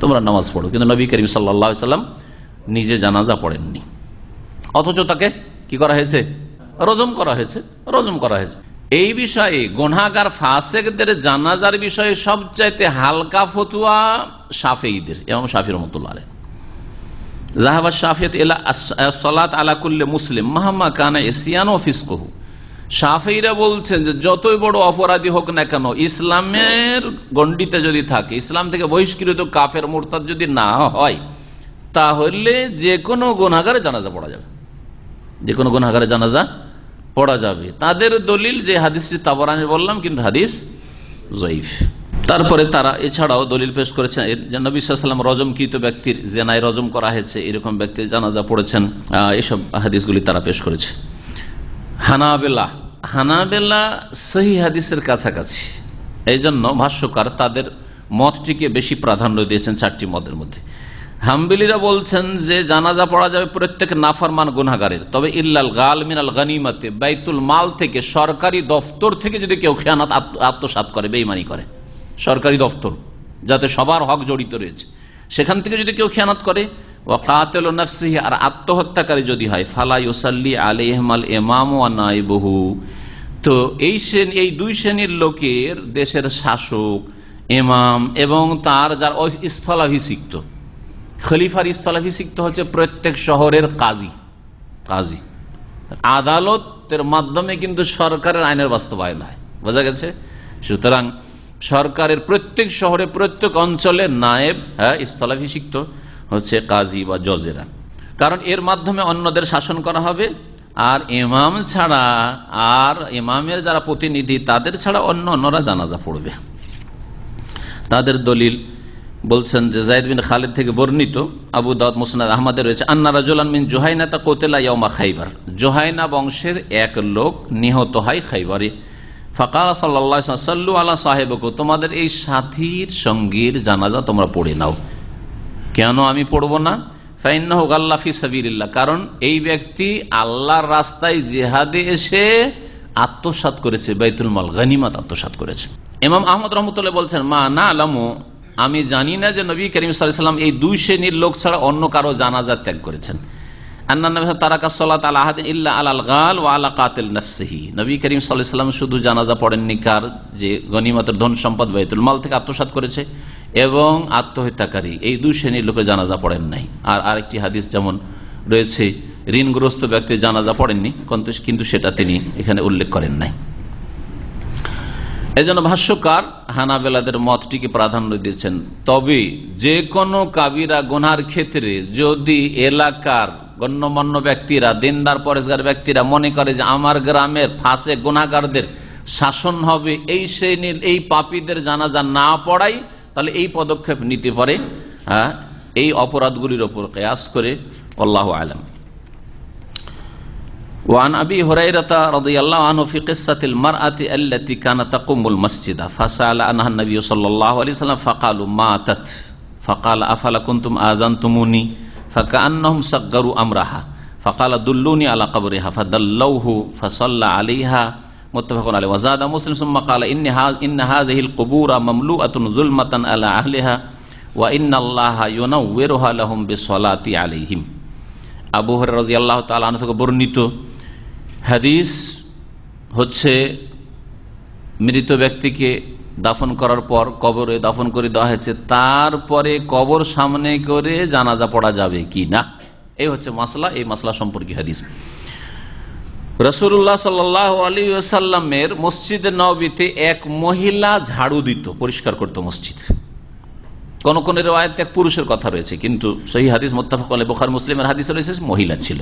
তোমরা নামাজ পড়ো। কিন্তু নবী করিম সাল্লা সাল্লাম নিজে জানাজা পড়েননি। অথচ তাকে কি করা হয়েছে? রজম করা হয়েছে। রজম করা হয়েছে। এই বিষয়ে গোনাগার ফাসেকদের জানাজার বিষয়ে সবচাইতে হালকা ফতুয়া সাফেইদের এবং সাফির রহমতুল্লাহ আলহ জাহাবা শাফিয়ত এলা সলাত আলাকুল্লে মুসলিম মাহমা কানা এসিয়ান ফিসকহু। সাফেইরা বলছেন যে যতই বড় অপরাধী হোক না কেন, ইসলামের গণ্ডিতে যদি থাকে, ইসলাম থেকে বহিষ্কৃত কাফের, মোরতাদ যদি না হয়, তাহলে যে কোনো গুণাগারে জানাজা পড়া যাবে। যে কোনো গুণাগারে জানাজা পড়া যাবে। তাদের দলিল যে হাদিসটি তাবরানি বললাম, কিন্তু হাদিস জয়ীফ। তারপরে তারা এছাড়াও দলিল পেশ করেছেন নবীলাম রজমকৃত ব্যক্তির জেনায় রজম করা হয়েছে, এরকম ব্যক্তির জানাজা পড়েছেন এসব হাদিসগুলি তারা পেশ করেছে। হানাবেলা হানাবেলা সহি হাদিসের কাছাকাছি। এই জন্য ভাষ্যকার তাদের মতটিকে বেশি প্রাধান্য দিয়েছেন চারটি মতের মধ্যে। হাম্বিলিরা বলছেন যে জানাজা পড়া যাবে প্রত্যেক নাফারমান গুনাগারের তবে ইল্লাল গাল মিনাল গানিমাতে, বাইতুল মাল থেকে সরকারি দফতর থেকে যদি কেউ খেয়ানাত আত্মসাত করে বেইমানি করে। সরকারি দফতর, যাতে সবার হক জড়িত রয়েছে। সেখান থেকে যদি কেউ খেয়ানত করে ও কাতেল নফসিহি, আর আত্মহত্যাকারী যদি হয়, ফালা ইউসাল্লি আলিহমাল এমাম ও বহু তো এই শ্রেণি, এই দুই শ্রেণির লোকের দেশের শাসক এমাম এবং তার যার স্থলাভিষিক্ত। খলিফার স্থলাভিষিক্ত হচ্ছে প্রত্যেক শহরের কাজী। কাজী। আদালতের মাধ্যমে কিন্তু সরকারের আইনের বাস্তবায়ন হয়। বোঝা গেছে? সুতরাং সরকারের প্রত্যেক শহরে, প্রত্যেক অঞ্চলে নায়েব হ্যাঁ স্থলাভিষিক্ত হচ্ছে কাজী বা জজেরা। কারণ এর মাধ্যমে অন্যদের শাসন করা হবে, আর ইমাম ছাড়া, আর ইমামের যারা প্রতিনিধি, তাদের ছাড়া অন্য অন্যরা জানাজা পড়বে। তাদের দলিল বলছেন যে জায়দ বিন খালিদ থেকে বর্ণিত, আবু দাউদ মুসনাদ আহমদের রয়েছে, আন্না রাজুলান মিন জোহাইনা তা কোতেলা ইয়মা খাইবার। জোহাইনা বংশের এক লোক নিহত হয় খাইবারে। ফাঁকা সাল্লা সাল্লু আল্লাহ সাহেবকু, তোমাদের এই সাথীর সঙ্গীর জানাজা তোমরা পড়ে নাও। কেন আমি পড়ব না? ফাইন্নাহু গাল্লাফি সাবিরিল্লাহ কারণ এই ব্যক্তি আল্লাহর রাস্তায় জেহাদে এসে আত্মসাত করেছে, বাইতুল মাল, গানিমাত আত্মসাত করেছে। এমাম আহমদ রহমতুল্লাহ বলছেন, মা না আলামু আমি জানি না যে নবী করিম সাল্লাম এই দুই শ্রেণির লোক ছাড়া অন্য কারও জানাজা ত্যাগ করেছেন। শুধু জানাজা পড়েননি কার? যে গনিমতের ধন সম্পদ বাইতুল মাল থেকে আত্মসাত করেছে এবং আত্মহত্যাকারী। এই দুই শ্রেণির লোকের জানাজা পড়েন নাই। আর আরেকটি হাদিস যেমন রয়েছে, ঋণগ্রস্ত ব্যক্তি জানাজা পড়েননি, কিন্তু সেটা তিনি এখানে উল্লেখ করেন নাই। এজন্য ভাষ্যকার হানাবেলাদের মতটিকে প্রাধান্য দিয়েছেন তবে যে কোনো কাবিরা গোনার ক্ষেত্রে যদি এলাকার গণ্যমান্য ব্যক্তিরা, দিনদার পরেশগার ব্যক্তিরা মনে করে যে আমার গ্রামের ফাঁসে গোনাগারদের শাসন হবে, এই শ্রেণির এই পাপীদের জানাজা না পড়াই, তাহলে এই পদক্ষেপ নিতে পারে হ্যাঁ এই অপরাধগুলির ওপর কেয়াস করে, আল্লাহ আলম। وعن أبي هريرة رضي الله عنه في قصة المرأة التي كانت تقوم المسجد فسأل عنها النبي صلى الله عليه وسلم فقالوا ماتت فقال أفلا كنتم آذنتموني فكأنهم صغروا أمرها فقال دلوني على قبرها فدلوه فصلى عليها متفق عليه وزاد مسلم ثم قال إن, إن هذه القبور مملوءة ظلمة على أهلها وإن الله ينورها لهم بالصلاة عليهم আবু হর রাজি আল্লাহ তালা থেকে বর্ণিত হাদিস হচ্ছে মৃত ব্যক্তিকে দাফন করার পর কবরে দাফন করে দেওয়া হয়েছে। তারপরে কবর সামনে করে জানাজা পড়া যাবে কি না? এই হচ্ছে মাসলা, এই মাসলা সম্পর্কে হাদিস। রসুল্লাহ সাল্লাহ মসজিদ নবীতে এক মহিলা ঝাড়ু দিত, পরিষ্কার করতো মসজিদ। কোন কোন এক পুরুষের কথা রয়েছে, কিন্তু সেই হাদিস মোত্তাফাক বোখার, মুসলিমের হাদিস রয়েছে মহিলা ছিল।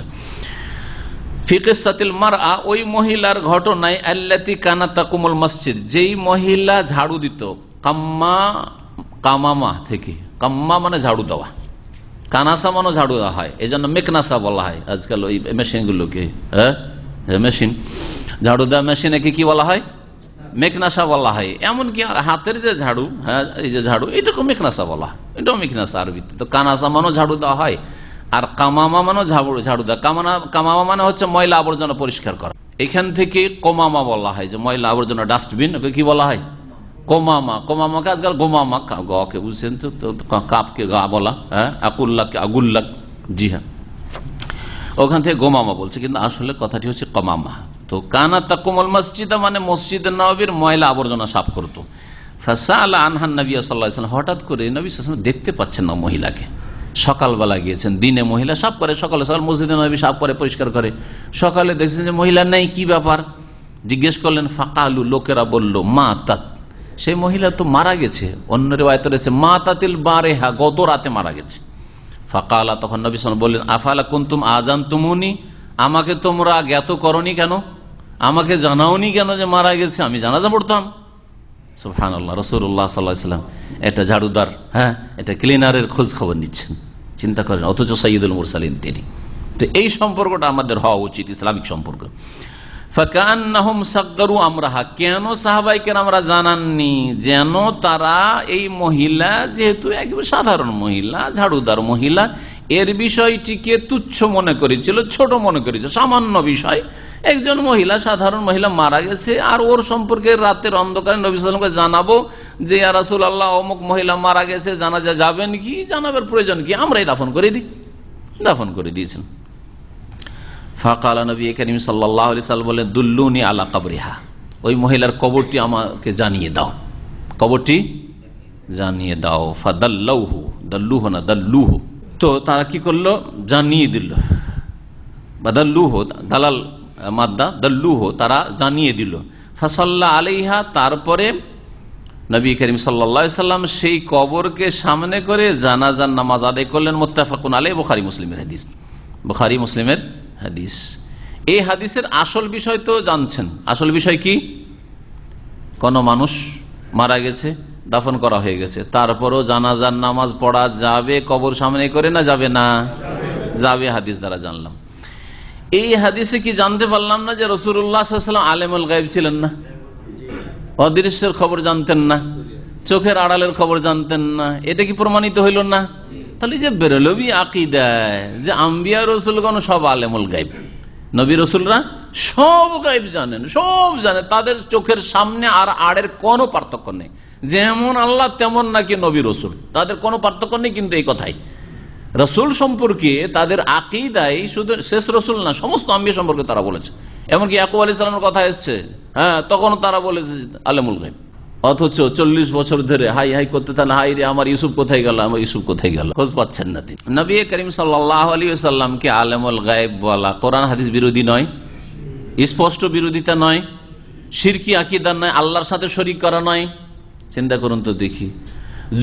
ফিকেসাতিল মার ওই মহিলার ঘটনায় আল্লাতি কানা তাকুমুল মসজিদ, যেই মহিলা ঝাড়ু দিত, কাম্মা, কামামা থেকে, কাম্মা মানে ঝাড়ু দেওয়া, কানাসা মানে ঝাড়ু দেওয়া হয় এই জন্য মেকনাসা বলা হয়, আজকাল ওই মেশিনগুলোকে হ্যাঁ মেশিন, ঝাড়ু দেওয়া মেশিনে কি বলা হয়? মেঘনাসা বলা হয়, এমনকি হাতের যে ঝাড়ু হ্যাঁ এই যে ঝাড়ু এটাকে মেঘনাসা বলা হয়, এটাও মেঘনাসা আরবিতে তো কানাসা মানও ঝাড়ু দেওয়া হয় আর কামামা মানে ঝাড়ু ঝাড়ু দেওয়া। কামানা, কামামা মানে হচ্ছে ময়লা আবর্জনা পরিষ্কার করা। এখান থেকে কোমামা বলা হয় যে ময়লা আবর্জনা ডাস্টবিন, ওকে কি বলা হয়? কোমামা। কোমামাকে আজকাল গোমামা গকে বুঝছেন তো? কাপকে গা বলা হ্যাঁ? আকুল্লাকে আগুল্লাক। জি হ্যাঁ। ওখান থেকে গোমামা বলছে, কিন্তু আসলে কথাটি হচ্ছে কমামা। তো কানা তা কোমল মসজিদা মানে মসজিদ নবীর ময়লা আবর্জনা সাফ করতো। ফাঁসা আল্লাহ আনহান নবী সাল্লাহ হঠাৎ করে নবী দেখতে পাচ্ছেন না মহিলাকে। সকালবেলা গিয়েছেন। দিনে মহিলা সাফ করে, সকালে সকাল মসজিদে নবী সাফ করে, পরিষ্কার করে। সকালে দেখছেন যে মহিলা নেই, কি ব্যাপার? জিজ্ঞেস করলেন ফাঁকা আলু লোকেরা বলল মা তাত সেই মহিলা তো মারা গেছে। অন্য রেওয়ায়ত রয়েছে মা তাতিল বারেহা গত রাতে মারা গেছে। ফাঁকা আলা তখন নবী সাল বললেন, আফালা কুন্তুম আজান তুমুনি আমাকে তোমরা জ্ঞাত করনি কেন? আমাকে জানাওনি কেন যে মারা গেছে? আমি জানাজা পড়তাম। সুফহান আল্লাহ রসুল্লাহ সাল্লাহ সাল্লাম, এটা ঝাড়ুদার হ্যাঁ এটা ক্লিনারের খোঁজ খবর নিচ্ছেন। চিন্তা করেন, অথচ সঈদুল মুরসালিন তিনি। তো এই সম্পর্কটা আমাদের হওয়া উচিত, ইসলামিক সম্পর্ক। আমরাহা, কেন আমরা জানাননি যেন তারা এই মহিলা, যেহেতু একেবারে সাধারণ মহিলা, ঝাড়ুদার মহিলা এর বিষয়টিকে তুচ্ছ মনে করেছিল, ছোট মনে করেছিল, সামান্য বিষয়। একজন মহিলা, সাধারণ মহিলা মারা গেছে, আর ওর সম্পর্কে রাতের অন্ধকারে নবী জানাব যে রাসুল আল্লাহ অমুক মহিলা মারা গেছে জানা যা যাবেন কি? জানাবার প্রয়োজন কি? আমরাই দাফন করে দিই। দাফন করে দিয়েছেন। আলা ওই মহিলার কবরটি আমাকে জানিয়ে দাও। কবরটি? জানিয়ে দাও। দাল্লুহ না তো তারা কি করল? জানিয়ে দিল। বা দাল্লুহ, দালাল মাদ্দা, দাল্লুহ, তারা জানিয়ে দিল। ফাসাল্লাহ আলাইহা, তারপরে নবী করিম সাল্লা সাল্লাম সেই কবরকে সামনে করে জানাজান নামাজ আদায় করলেন। মোত্তাফাকুন আলাই বুখারি মুসলিমের হাদিস। বুখারি মুসলিমের হাদিস। এই হাদিসের আসল বিষয় তো জানছেন। আসল বিষয় কি? কোন মানুষ মারা গেছে দাফন করা হয়ে গেছে। তারপরও জানাজান নামাজ পড়া যাবে কবর সামনে করে না যাবে না? যাবে হাদিস দ্বারা জানলাম। এই হাদিসে কি জানতে পারলাম না যে রসুল্লাহাম আলেমুল গাইব ছিলেন না? অদৃশ্যের খবর জানতেন না? চোখের আড়ালের খবর জানতেন না? এটা কি প্রমাণিত হইল না? তাহলে যে বেরলবি আকিদায় যে আম্বিয়া রসুলগণ সব আলেমুল গাইব নবী রসুলরা সব গাইব জানেন, সব জানেন, তাদের চোখের সামনে আর আড়ের কোনো পার্থক্য নেই। যেমন আল্লাহ, তেমন নাকি নবী রসুল। তাদের কোনো পার্থক্য নেই কিন্তু এই কথাই। রসুল সম্পর্কে তাদের আকিদাই শুধু শেষ রসুল না, সমস্ত আম্বিয়া সম্পর্কে তারা বলেছে। এমনকি ইয়াকুব আলী সালামের কথা এসছে। হ্যাঁ তখন তারা বলেছে আলেমুল গাইব অথচ চল্লিশ বছর ধরে, হাই হাই করতে থাকেন হাই রে, আমার ইউসুফ কোথায় গেল? আমার ইউসুফ কোথায় গেল? খোঁজ পাচ্ছেন না তিনি। নবী করিম সাল্লাহ আলী সাল্লামকে আলেমুল গায়েব বলা কোরআন হাদিস বিরোধী নয়। স্পষ্ট বিরোধিতা নয়, সিরকি আকিদার নয়, আল্লাহর সাথে শরিক করা নয়। চিন্তা করুন তো দেখি।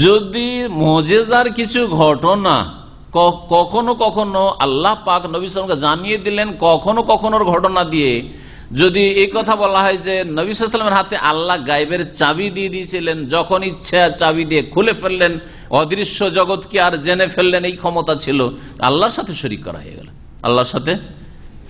যদি মজেজার কিছু ঘটনা কখনো কখনো আল্লাহ পাক নবী সালামকে জানিয়ে দিলেন, কখনো কখনোর ঘটনা দিয়ে। যদি এই কথা বলা হয় যে নবী সাল্লামের হাতে আল্লাহ গাইবের চাবি দিয়ে দিয়েছিলেন, যখন ইচ্ছা চাবি দিয়ে খুলে ফেললেন, অদৃশ্য জগৎকে আর জেনে ফেললেন, এই ক্ষমতা ছিল আল্লাহর সাথে শরিক করা হয়ে গেল। আল্লাহর সাথে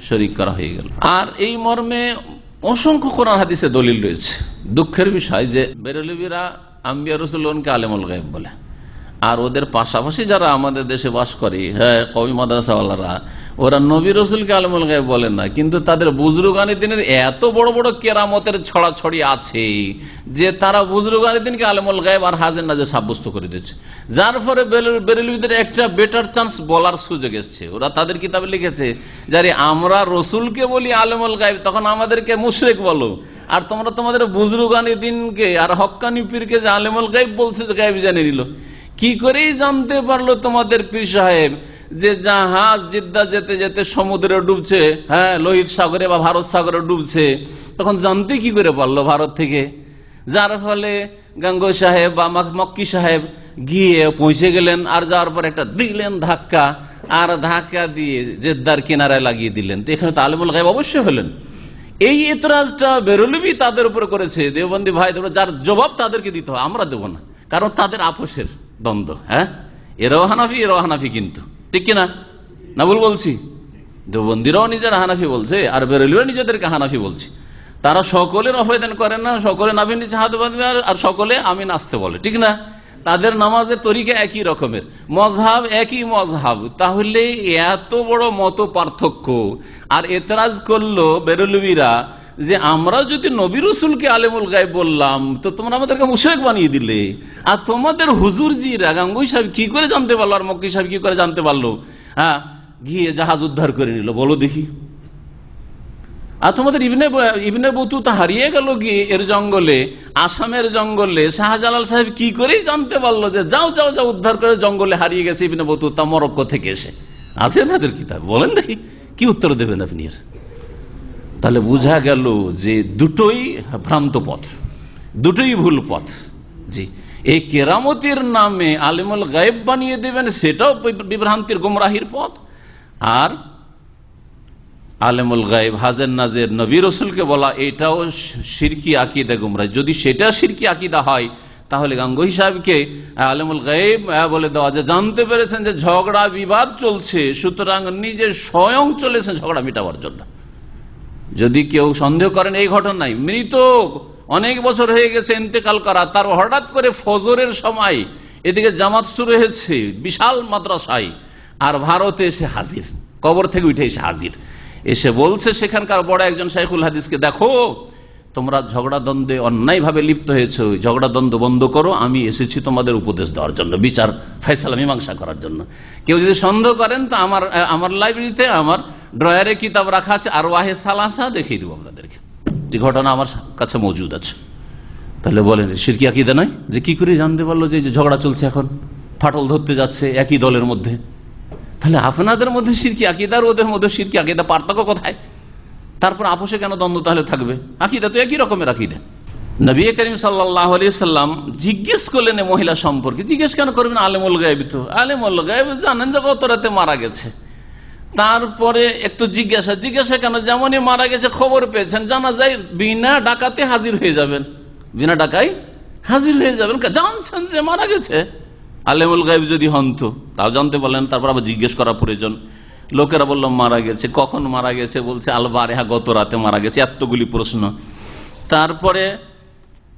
শরিক করা হয়ে গেল। আর এই মর্মে অসংখ্য কোরআন হাদিসে দলিল রয়েছে। দুঃখের বিষয় যে বেরলবিরা আম্বিয়া রসুলকে আলেমুল গায়েব বলে। আর ওদের পাশাপাশি যারা আমাদের দেশে বাস করে হ্যাঁ কবি মাদ্রাসাওয়ালারা, ওরা নবী রসুলকে আলমুল গায়েব বলেন না, কিন্তু তাদের বুজরুগানি দিনের এত বড় বড় কেরামতের ছড়াছড়ি আছে যে তারা বুজরুগানি দিনকে আলমুল গায়েব আর হাজের নাজে সাব্যস্ত করে দিচ্ছে। যার ফলে বেরেলবিদের একটা বেটার চান্স বলার সুযোগ এসছে। ওরা তাদের কিতাবে লিখেছে যারে আমরা রসুলকে বলি আলমুল গায়েব, তখন আমাদেরকে মুশরেক বলো। আর তোমরা তোমাদের বুজরুগানি দিনকে আর হক্কানি পীরকে যে আলেমুল গায়েব বলছে যে গায়েব জানিয়ে নিল কি করেই জানতে পারল তোমাদের পীর সাহেব যে জাহাজ জিদ্দা যেতে যেতে সমুদ্রে ডুবছে? হ্যাঁ লোহিত সাগরে বা ভারত সাগরে ডুবছে। তখন জানতে কি করে পারল ভারত থেকে? যার ফলে গাঙ্গ সাহেব বা মক- মক্কি সাহেব গিয়ে পৌঁছে গেলেন আর যাওয়ার পর একটা দিলেন ধাক্কা আর ধাক্কা দিয়ে জেদ্দার কিনারায় লাগিয়ে দিলেন। তো এখানে তো আলিমুল গায়েব অবশ্যই হলেন। এই এতরাজটা বেরোলবি তাদের উপরে করেছে। দেওবন্দি ভাই যার জবাব তাদেরকে দিতে হবে, আমরা দেবো না। কারণ তাদের আপোষের। দ্বন্দ্ব হ্যাঁ? এরাও হানাফি এরাও হানাফি কিন্তু। ঠিক কিনা? না ভুল বলছি? দেবন্দিরাও নিজের হানাফি বলছে, আর বেরোলিও নিজেদেরকে হানাফি বলছে। তারা সকলের অভয়দান করেন না, সকলে নাভি নিচে হাত বাঁধবে, আর সকলে আমি নাচতে বলে। ঠিক না? তাদের নামাজের তরিকা একই রকমের। মজহাব একই মজহাব। তাহলে এত বড় মত পার্থক্য আর এতরাজ করল বেরলবিরা যে আমরা যদি নবী রসুলকে আলেমুল গায়ে বললাম, তো তোমরা আমাদেরকে মুশেক বানিয়ে দিলে। আর তোমাদের হুজুর জিরা গাঙ্গুই সাহেব কি করে জানতে পারল আর মক্কি সাহেব কি করে জানতে পারল? হ্যাঁ গিয়ে জাহাজ উদ্ধার করে নিল, বলো দেখি। আর তোমাদের ইবনে ইবনে বতুতা হারিয়ে গেল গিয়ে এর জঙ্গলে, আসামের জঙ্গলে। শাহজালাল সাহেব কি করেই জানতে পারল যে, যাও যাও যাও, উদ্ধার করে জঙ্গলে হারিয়ে গেছে ইবনে বতুতা মরক্কো থেকে এসে। আছে তাদের কিতাব, বলেন দেখি, কি উত্তর দেবেন আপনি এর? তাহলে বোঝা গেল যে দুটোই ভ্রান্ত পথ, দুটোই ভুল পথ। জি, এই কেরামতির নামে আলিমুল গায়েব বানিয়ে দেবেন, সেটাও বিভ্রান্তির গুমরাহির পথ। আর আলেমুল গায়েব হাজের নাজের নবী রসুলকে বলা, এটাও সিরকি আকিদা গুমরাহ। যদি সেটা সিরকি আকিদা হয়, তাহলে গাঙ্গুহি সাহেবকে আলেমুল গায়েব বলে দেওয়া যে জানতে পেরেছেন যে ঝগড়া বিবাদ চলছে, সুতরাং নিজে স্বয়ং চলেছেন ঝগড়া মেটাবার জন্য। যদি কেউ সন্দেহ করেন, এই ঘটনায় মৃত অনেক বছর হয়ে গেছে ইন্তেকাল করা, তার হঠাৎ করে ফজরের সময় এদিকে জামাত শুরু হয়েছে, বিশাল মাদ্রাসায়, আর ভারতে এসে হাজির। কবর থেকে উঠে এসে হাজির। এসে বলছে সেখানকার বড় একজন শাইখুল হাদিসকে, দেখো, তোমরা ঝগড়া দ্বন্দ্বে অন্যায়ভাবে লিপ্ত হয়েছে ঝগড়া দ্বন্দ্ব বন্ধ করো, আমি এসেছি তোমাদের উপদেশ দেওয়ার জন্য, বিচার, ফয়সালা, মীমাংসা করার জন্য। কেউ যদি সন্দেহ করেন তো আমার আমার লাইব্রেরিতে আমার ড্রয়ারে কিতাব রাখা আছে আর ওয়াহে সালাসা, দেখিয়ে দেবো আপনাদেরকে। যে ঘটনা আমার কাছে মজুদ আছে। তাহলে বলেন সিরকি আকিদা নয় যে কি করে জানতে পারল যে ঝগড়া চলছে এখন? ফাটল ধরতে যাচ্ছে একই দলের মধ্যে। তাহলে আপনাদের মধ্যে সিরকি আকিদার ওদের মধ্যে সিরকি আকিদা? পার্থক্য কোথায়? তারপর আপোষে কেন দ্বন্দ্ব তাহলে থাকবে? আকিদা তো একই রকমের আকিদা। নবী করিম সাল্লাহ সাল্লাম জিজ্ঞেস করলেন মহিলা সম্পর্কে। জিজ্ঞেস কেন করবেন? আলেমুল গায়েব তো। আলেমুল গায়েব জানেন যে গত রাতে মারা গেছে। তারপরে একটু জিজ্ঞাসা জিজ্ঞাসা কেন? যেমনই মারা গেছে, খবর পেয়েছেন, জানা যায় বিনা ডাকাতে হাজির হয়ে যাবেন। বিনা ডাকাই হাজির হয়ে যাবেন। জানছেন যে মারা গেছে। আলেমুল গাইব যদি হন তো, তাও জানতে পারলেন, তারপর আবার জিজ্ঞেস করা প্রয়োজন। লোকেরা বলল, মারা গেছে। কখন মারা গেছে? বলছে, আলবারেহা গত রাতে মারা গেছে। এতগুলি প্রশ্ন। তারপরে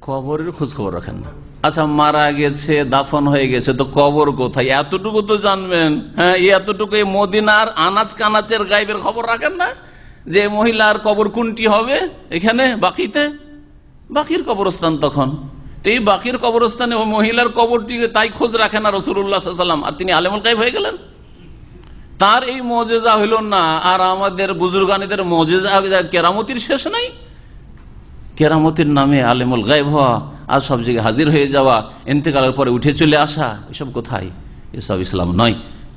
কবরের খোঁজ খবর রাখেন না। আচ্ছা মারা গেছে, দাফন হয়ে গেছে, তো কবর কোথায়? এতটুকু তো জানবেন। হ্যাঁ এতটুকু মদিনার আনাজ কানাচের গাইবের খবর রাখেন না? যে মহিলার কবর কোনটি হবে এখানে, বাকিতে? বাকির কবরস্থান তখন। তো এই বাকির কবরস্থানে মহিলার কবরটি তাই খোঁজ রাখেন না রসুল্লাহ সাল্লাম আর তিনি আলেমুল গাইব হয়ে গেলেন। তার এই মজেজা হইল না, আর আমাদের বুজুর্গানীদের মজেজা কেরামতির শেষ নাই? কেরামতির নামে আলেমুল গায়েব হওয়া আর সব জায়গায় হাজির হয়ে যাওয়া এতেকালের পরে উঠে চলে আসা, এসব কোথায়? এসব ইসলাম নয়।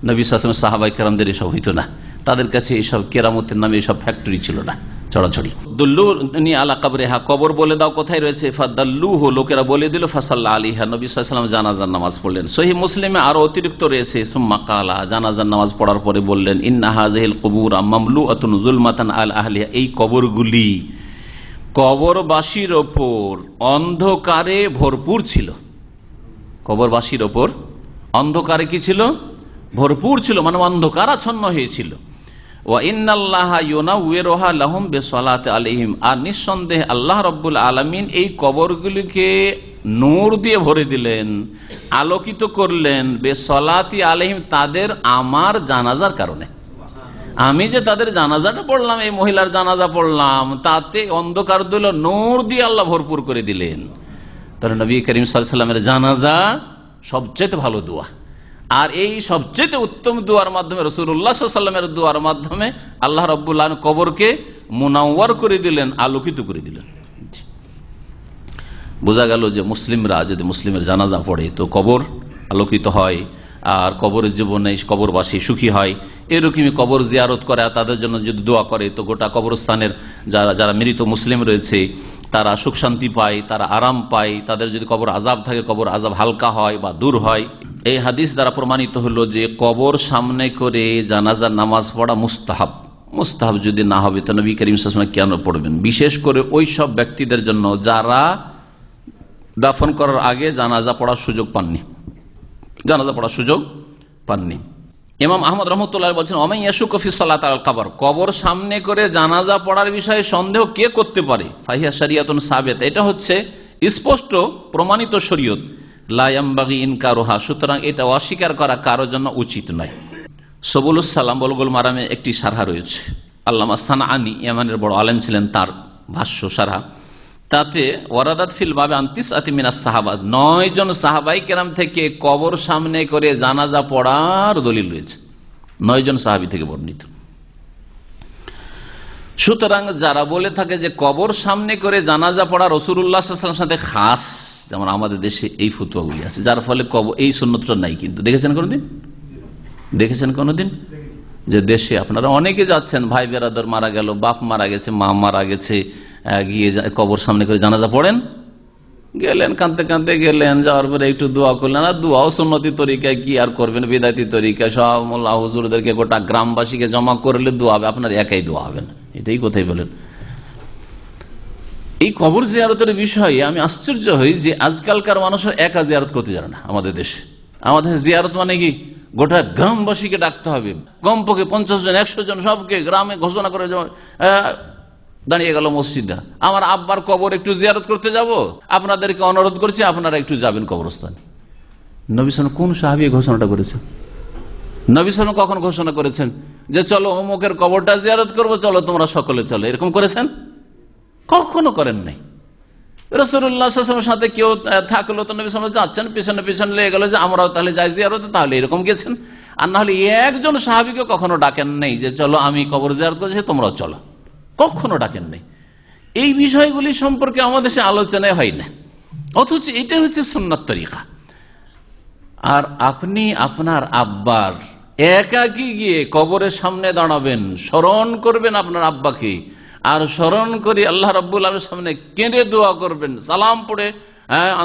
নবী সাসম সাহাবাই কেরামদের এসব হইতো না। তাদের কাছে এইসব কেরামতের নামে এসব ফ্যাক্টরি ছিল না ছড়াছড়ি কবরে হা কবর বলে দাও, কোথায় রয়েছে? ফাদ্দাল্লু হো লোকেরা বলে দিল সাল্লাম জানাজার নামাজ পড়লেন। মুসলিমে অতিরিক্ত রয়েছে, সুম্মা কালা, জানাজার নামাজ পড়ার পরে বললেন কবুর আতুন আল এই কবরগুলি কবরবাসীর ওপর অন্ধকারে ভরপুর ছিল। কবরবাসীর ওপর অন্ধকারে কি ছিল? ভরপুর ছিল মানে অন্ধকারাচ্ছন্ন হয়েছিল। আলহিম আর নিঃসন্দেহে আল্লাহ রব্বুল আলমিন এই কবরগুলিকে নূর দিয়ে ভরে দিলেন, আলোকিত করলেন, বেসলাতি আলহিম তাদের আমার জানাজার কারণে। আমি যে তাদের জানাজাটা পড়লাম, এই মহিলার জানাজা পড়লাম, তাতে অন্ধকার দিল নূর দিয়ে আল্লাহ ভরপুর করে দিলেন। তাহলে নবী করিম সাল্লামের জানাজা সবচেয়ে ভালো দোয়া। আর এই সবচেয়ে উত্তম দুয়ার মাধ্যমে রসুল্লাহ সাল্লামের দুয়ার মাধ্যমে আল্লাহ রব্বুল্লাহ কবরকে মুনাওয়ার করে দিলেন, আলোকিত করে দিলেন। বোঝা গেল যে মুসলিমরা যদি মুসলিমের জানাজা পড়ে, তো কবর আলোকিত হয়। আর কবরের জীবনে কবরবাসী সুখী হয়। এরকমই কবর জিয়ারত করে তাদের জন্য যদি দোয়া করে, তো গোটা কবরস্থানের যারা যারা মৃত মুসলিম রয়েছে, তারা সুখ শান্তি পায়, তারা আরাম পায়। তাদের যদি কবর আজাব থাকে, কবর আজাব হালকা হয় বা দূর হয়। এই হাদিস দ্বারা প্রমাণিত হলো যে কবর সামনে করে জানাজার নামাজ পড়া মুস্তাহাব। মুস্তাহাব যদি না হবে, তো নবী করিম সাসমা কেন পড়বেন? বিশেষ করে ওই সব ব্যক্তিদের জন্য যারা দাফন করার আগে জানাজা পড়ার সুযোগ পাননি। জানাজা পড়ার সুযোগ পাননি। ইমাম আহমদ রহমতুল্লাহ বলছেন অমাই ইয়াসুকফি সাল্লাহ তাল কাবর। কবর সামনে করে জানাজা পড়ার বিষয়ে সন্দেহ কে করতে পারে? ফাহিয়া শরিয়াতন সাবেত। এটা হচ্ছে স্পষ্ট প্রমাণিত শরীয়ত। লায়াম্বাগি ইনকারোহা। সুতরাং এটা অস্বীকার করা কারোর জন্য উচিত নয়। সবুল বলগুল মারামে একটি সারহা রয়েছে। আল্লাহ স্থান আনি ইয়ামানের বড় আলেম ছিলেন, তার ভাষ্য সারহা। তাতে ওয়ারাদাত ফিল বাবে আন্তিস আতিমিনা সাহাবা, নয় জন সাহাবাই কেরাম থেকে কবর সামনে করে জানাজা পড়ার দলিল রয়েছে। নয় জন সাহাবি থেকে বর্ণিত। সুতরাং যারা বলে থাকে যে কবর সামনে করে জানাজা পড়া রসুল্লাহ সাথে খাস, যেমন আমাদের দেশে এই ফুতুয়াগুলি আছে, যার ফলে কবর এই সন্ন্যতটা নাই কিন্তু। দেখেছেন কোনোদিন? দেখেছেন কোনোদিন? যে দেশে আপনারা অনেকে যাচ্ছেন ভাই বেরাদর মারা গেল, বাপ মারা গেছে, মা মারা গেছে গিয়ে কবর সামনে করে জানাজা পড়েন। গেলেন, কাঁদতে কাঁদতে গেলেন, যাওয়ার পরে একটু দোয়া করলেন। আর দোয়াও সন্ন্যতি তরিকায়, কি আর করবেন? বেদাতি তরিকায়। সব মোল্লা হুজুরদেরকে গোটা গ্রামবাসীকে জমা করলে দোয়া হবে, আপনার একাই দোয়া হবে না। এটাই কোথায় বলেন। এই কবর জিয়ারতের বিষয়ে আমি আশ্চর্য হই যে আজকালকার মানুষের একা জিয়ারত করতে জানে না আমাদের দেশে। আমাদের জিয়ারত মানে কি? গোটা গ্রামবাসীকে ডাকতে হবে। কমপক্ষে পঞ্চাশ জন, একশো জন সবকে গ্রামে ঘোষণা করে দাঁড়িয়ে গেল মসজিদটা আমার আব্বার কবর একটু জিয়ারত করতে যাব। আপনাদেরকে অনুরোধ করছি, আপনারা একটু যাবেন কবরস্থানে। নবিসান কোন সাহাবি ঘোষণাটা করেছেন? নবিসান কখন ঘোষণা করেছেন যে, চলো অমুকের কবরটা জিয়ারত করব, চলো তোমরা সকলে চলো এরকম করেছেন? কখনো করেন নাই। রসুল্লাহ সাথে কেউ থাকল তো নবী যাচ্ছেন, পিছনে পিছনে লেগে গেল যে, আমরাও তাহলে যাই জিয়ারতে, তাহলে এরকম গেছেন। আর না হলে একজন সাহাবিকে কখনো ডাকেন নেই যে, চলো আমি কবর জিয়ারত করছি, তোমরাও চলো। কখনো ডাকেন নাই এই বিষয়গুলি সম্পর্কে আমাদের সে আলোচনায় হয় না। অথচ এটা হচ্ছে সন্ন্যাত তরিকা। আর আপনি আপনার আব্বার একাকি গিয়ে কবরের সামনে দাঁড়াবেন, স্মরণ করবেন আপনার আব্বাকে, আর স্মরণ করে আল্লাহ রব্বুল আলমের সামনে কেঁদে দোয়া করবেন, সালাম পড়ে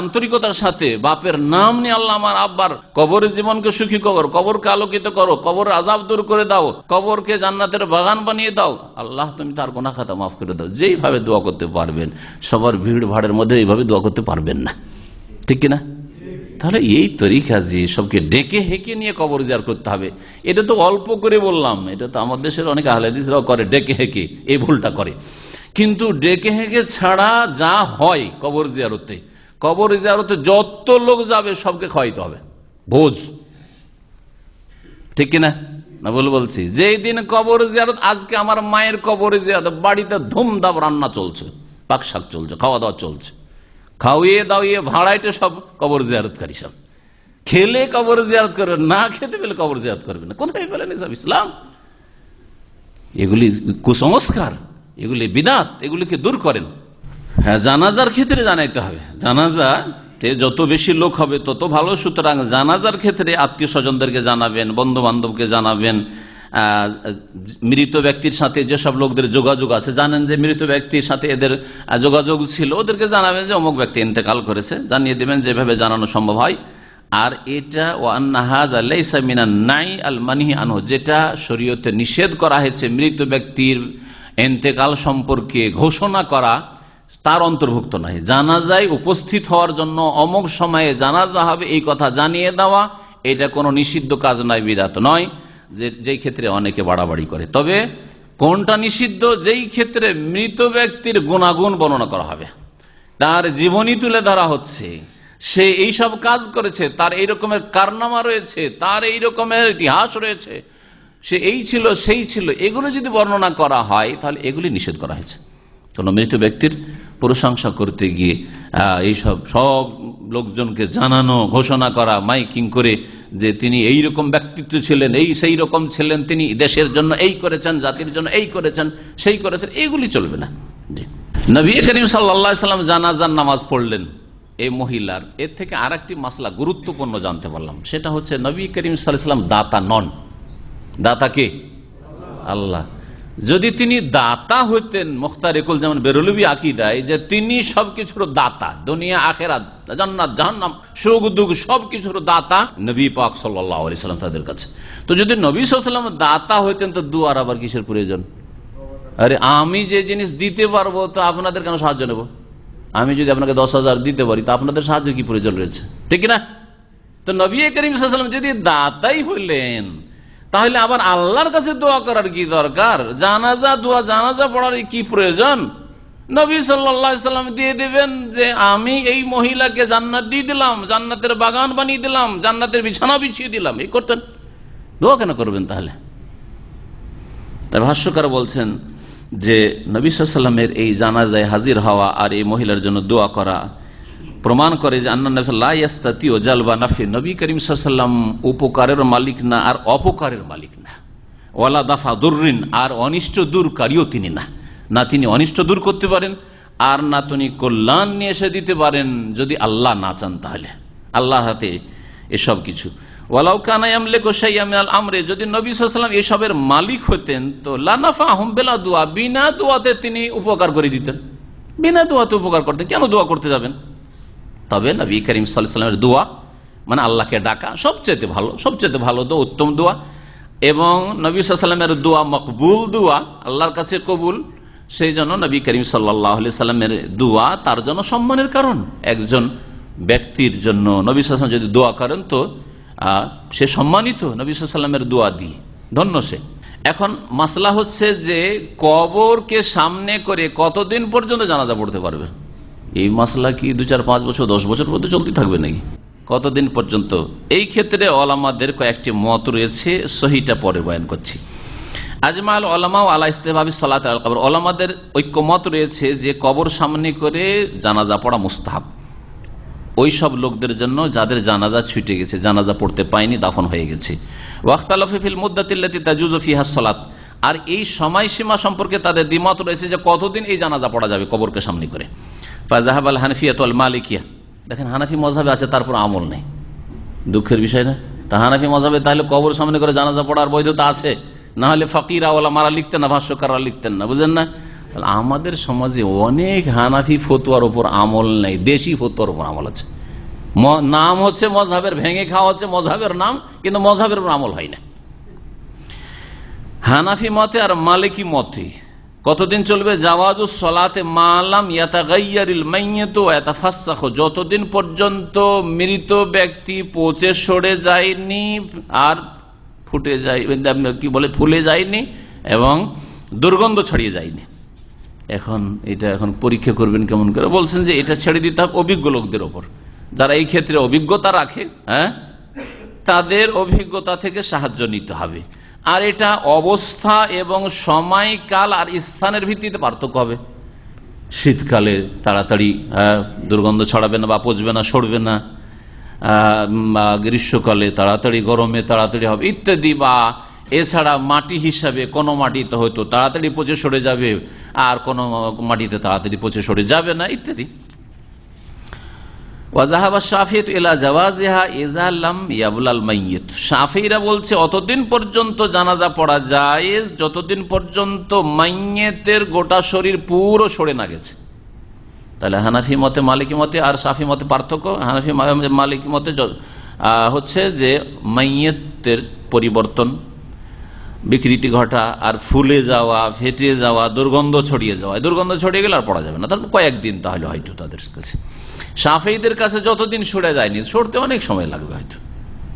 আন্তরিকতার সাথে, বাপের নাম নিয়ে আল্লাহ আমার আব্বার কবরের জীবনকে সুখী কবর কবরকে আলোকিত করো কবর আজাব দূর করে দাও, কবরকে জান্নাতের বাগান বানিয়ে দাও। আল্লাহ, তুমি তার গোনা খাতা মাফ করে দাও। যেইভাবে দোয়া করতে পারবেন, সবার ভিড় ভাড়ের মধ্যে এইভাবে দোয়া করতে পারবেন না। ঠিক কিনা? তাহলে এই তরিকা যে সবকে ডেকে হেঁকে নিয়ে কবর জিয়ার করতে হবে, এটা তো অল্প করে বললাম, এটা তো আমাদের দেশের অনেক আহলাদিসরাও করে, ডেকে হেঁকে, এই ভুলটা করে। কিন্তু ডেকে হেঁকে ছাড়া যা হয় কবর জিয়ারতে কবর জিয়ারতে যত লোক যাবে, সবকে খাওয়াইতে হবে। ভোজ ঠিক কিনা? না বলে বলছি। যেই দিন কবর জিয়ারত, আজকে আমার মায়ের কবর জিয়ারত, বাড়িতে ধুমধাম রান্না চলছে, পাক শাক চলছে, খাওয়া দাওয়া চলছে। খাওয়িয়ে দাওয়িয়ে ভাড়াইতে সব কবর জিয়ারতকারী সব। খেলে কবর জিয়ারত করবে, না খেতে পেলে কবর জিয়ারত করবে না। কোথায় পেলেন এসব ইসলাম? এগুলি কুসংস্কার, এগুলি বিদাত, এগুলিকে দূর করেন। হ্যাঁ জানাজার ক্ষেত্রে জানাইতে হবে। জানাজা যত বেশি লোক হবে, তত ভালো। সুতরাং জানাজার ক্ষেত্রে আত্মীয় স্বজনদেরকে জানাবেন বন্ধু বান্ধবকে জানাবেন মৃত ব্যক্তির সাথে যেসব লোকদের যোগাযোগ আছে, জানেন যে মৃত ব্যক্তির সাথে এদের যোগাযোগ ছিল, ওদেরকে জানাবেন যে অমুক ব্যক্তি ইন্তেকাল করেছে। জানিয়ে দেবেন যেভাবে জানানো সম্ভব হয়। আর এটা ও আন্নাহাজ নাই আল মানিহি আনহ, যেটা শরীয়তে নিষেধ করা হয়েছে মৃত ব্যক্তির এন্তেকাল সম্পর্কে ঘোষণা করা। তার অন্তর্ভুক্ত নয় জানাজায় উপস্থিত হওয়ার জন্য অমুক সময়ে জানাজা হবে, এই কথা জানিয়ে দেওয়া, এটা কোনো নিষিদ্ধ কাজ নয় বিরাট নয়, যে, যেই ক্ষেত্রে অনেকে বাড়াবাড়ি করে। তবে কোনটা নিষিদ্ধ? যেই ক্ষেত্রে মৃত ব্যক্তির গুণাগুণ বর্ণনা করা হবে। তার জীবনী তুলে ধরা হচ্ছে, সে এই সব কাজ করেছে, তার এই রকমের কারনামা রয়েছে, তার এই রকমের ইতিহাস রয়েছে, সে এই ছিল, সেই ছিল। এগুলো যদি বর্ণনা করা হয়, তাহলে এগুলি নিষেধ করা হয়েছে। কোন মৃত ব্যক্তির প্রশংসা করতে গিয়ে এইসব সব লোকজনকে জানানো, ঘোষণা করা, মাইকিং করে যে তিনি এই রকম ব্যক্তিত্ব ছিলেন, এই সেই রকম ছিলেন, তিনি দেশের জন্য এই করেছেন, জাতির জন্য এই করেছেন, সেই করেছেন এইগুলি চলবে না। নবী করিম সাল্লা সাল্লাম জানাজান নামাজ পড়লেন এই মহিলার। এর থেকে আর একটি মাসলা গুরুত্বপূর্ণ জানতে পারলাম, সেটা হচ্ছে নবী করিম সাল্লাম দাতা নন। দাতা কে? আল্লাহ। যদি তিনি দাতা হইতেন, মুখতার একুল যেমন বেরলবি আকিদায়, যে তিনি সবকিছুর দাতা, দুনিয়া, আখেরাত, জান্নাত, জাহান্নাম, সুখ, দুঃখ, সবকিছুর দাতা নবী পাক সাল্লাম তাদের কাছে। তো যদি নবী সাল্লাম দাতা হইতেন, তো দুয়ার আবার কিসের প্রয়োজন? আরে আমি যে জিনিস দিতে পারব, তো আপনাদের কেন সাহায্য নেব? আমি যদি আপনাকে দশ হাজার দিতে পারি, তা আপনাদের সাহায্য কি প্রয়োজন রয়েছে? ঠিক না তো নবী করিম সাল্লাম যদি দাতাই হইলেন তাহলে আবার আল্লাহর কাছে দোয়া করার কি দরকার? জানাজা, দোয়া, জানাজা পড়ার কি প্রয়োজন? নবী সাল্লাম দিয়ে দিবেন যে, আমি এই মহিলাকে জান্নাত দিয়ে দিলাম, জান্নাতের বাগান বানিয়ে দিলাম, জান্নাতের বিছানা বিছিয়ে দিলাম। এই করতেন। দোয়া কেন করবেন তাহলে? তাই ভাষ্যকার বলছেন যে, নবী সাল্লামের এই জানাজায় হাজির হওয়া আর এই মহিলার জন্য দোয়া করা প্রমাণ করে যে নাফি। নবী করিম সাল্লাম উপকারের মালিক না আর অপকারের মালিক না। ওয়ালা দাফা দুর্রিন, আর অনিষ্ট দূরকারীও তিনি না। না তিনি অনিষ্ট দূর করতে পারেন, আর না তিনি কল্যাণ নিয়ে এসে দিতে পারেন, যদি আল্লাহ না চান তাহলে। আল্লাহর হাতে এসব কিছু। আমরে, যদি নবী এসবের মালিক হতেন, তো লানাফা দোয়া, বিনা দোয়াতে তিনি উপকার করে দিতেন। বিনা দোয়াতে উপকার করতেন। কেন দোয়া করতে যাবেন? তবে নবী করিম সাল্লামের দোয়া মানে আল্লাহকে ডাকা সবচেয়ে ভালো সবচেয়ে ভালো দোয়া, উত্তম দোয়া। এবং নবী সাল্লামের দোয়া মকবুল দোয়া, আল্লাহর কাছে কবুল। সেই জন্য নবী করিম সাল্লাহ সাল্লামের দোয়া তার জন্য সম্মানের কারণ। একজন ব্যক্তির জন্য নবী সাল্লাম যদি দোয়া করেন তো সে সম্মানিত নবী সাল্লামের দোয়া দিয়ে, ধন্য সে। এখন মাসলা হচ্ছে যে কবরকে সামনে করে কতদিন পর্যন্ত জানাজা পড়তে পারবে? এই মশলা কি দু চার পাঁচ বছর, দশ বছর পর্যন্ত চলতে থাকবে নাকি? কতদিন পর্যন্ত? এই ক্ষেত্রে ওলামাদের কয়েকটি মত রয়েছে, সহিটা পরে বয়ান করছি। আজমাল ওলামা আলা ইস্তেভাবি সালাত আল কবর। ওলামাদের ঐক্যমত রয়েছে যে কবর সামনে করে জানাজা পড়া মুস্তাহাব। ওই সব লোকদের জন্য যাদের জানাজা ছুটে গেছে, জানাজা পড়তে পায়নি, দাফন হয়ে গেছে। ওয়াক্তালফিফিল মুদাতিল্লাতি তাজুজফি হাসলাত আর এই সময়সীমা সম্পর্কে তাদের দ্বিমত রয়েছে যে কতদিন এই জানাজা পড়া যাবে কবরকে সামনে করে। ফাজাহাব আল হানফিয়াত আল মালিকিয়া দেখেন হানাফি মজাবে আছে, তারপর আমল নেই। দুঃখের বিষয় না? তা হানাফি মজাবে তাহলে কবর সামনে করে জানাজা পড়ার বৈধতা আছে? না হলে ফকিরা মারা লিখতেন না, ভাষ্যকাররা লিখতেন না, বুঝেন না? তাহলে আমাদের সমাজে অনেক হানাফি ফতুয়ার উপর আমল নেই, দেশি ফতুয়ার উপর আমল আছে। নাম হচ্ছে মজহাবের ভেঙে খাওয়া হচ্ছে মজহাবের নাম, কিন্তু মজহাবের উপর আমল হয় না। হানাফি মতে আর মালিকি মতে কতদিন চলবে? জাওয়াজু সলাতে মালাম ইয়াতাগাইয়ারিল যতদিন পর্যন্ত মৃত ব্যক্তি পচে সরে যায়নি আর ফুটে যায়, কি বলে, ফুলে যায়নি এবং দুর্গন্ধ ছড়িয়ে যায়নি। এখন এটা এখন পরীক্ষা করবেন কেমন করে? বলছেন যে এটা ছেড়ে দিতে হবে অভিজ্ঞ লোকদের ওপর। যারা এই ক্ষেত্রে অভিজ্ঞতা রাখে হ্যাঁ তাদের অভিজ্ঞতা থেকে সাহায্য নিতে হবে। আর এটা অবস্থা এবং সময়কাল আর স্থানের ভিত্তিতে পার্থক্য হবে। শীতকালে তাড়াতাড়ি দুর্গন্ধ ছড়াবে না বা পচবে না, সরবে না। গ্রীষ্মকালে তাড়াতাড়ি, গরমে তাড়াতাড়ি হবে, ইত্যাদি বা এছাড়া মাটি হিসাবে কোনো মাটিতে হয়তো তাড়াতাড়ি পচে সরে যাবে আর কোনো মাটিতে তাড়াতাড়ি পচে সরে যাবে না, ইত্যাদি। ওয়াজাহাবা ইয়াবুলাল শাফিরা বলছে, অতদিন পর্যন্ত পড়া যতদিন পর্যন্ত মাইয়েতের গোটা শরীর পুরো সরে না গেছে। তাহলে হানাফি মতে, মালিকি মতে আর সাফি মতে পার্থক্য? হানাফি মালিকি মতে হচ্ছে যে মাইয়েতের পরিবর্তন, বিকৃতি ঘটা, আর ফুলে যাওয়া, ফেটে যাওয়া, দুর্গন্ধ ছড়িয়ে যাওয়া দুর্গন্ধ ছড়িয়ে গেলে আর পড়া যাবে না। তাহলে কয়েকদিন তাহলে হয়তো তাদের কাছে। সাফেইদের কাছে যতদিন সরে যায়নি, সরতে অনেক সময় লাগবে হয়তো।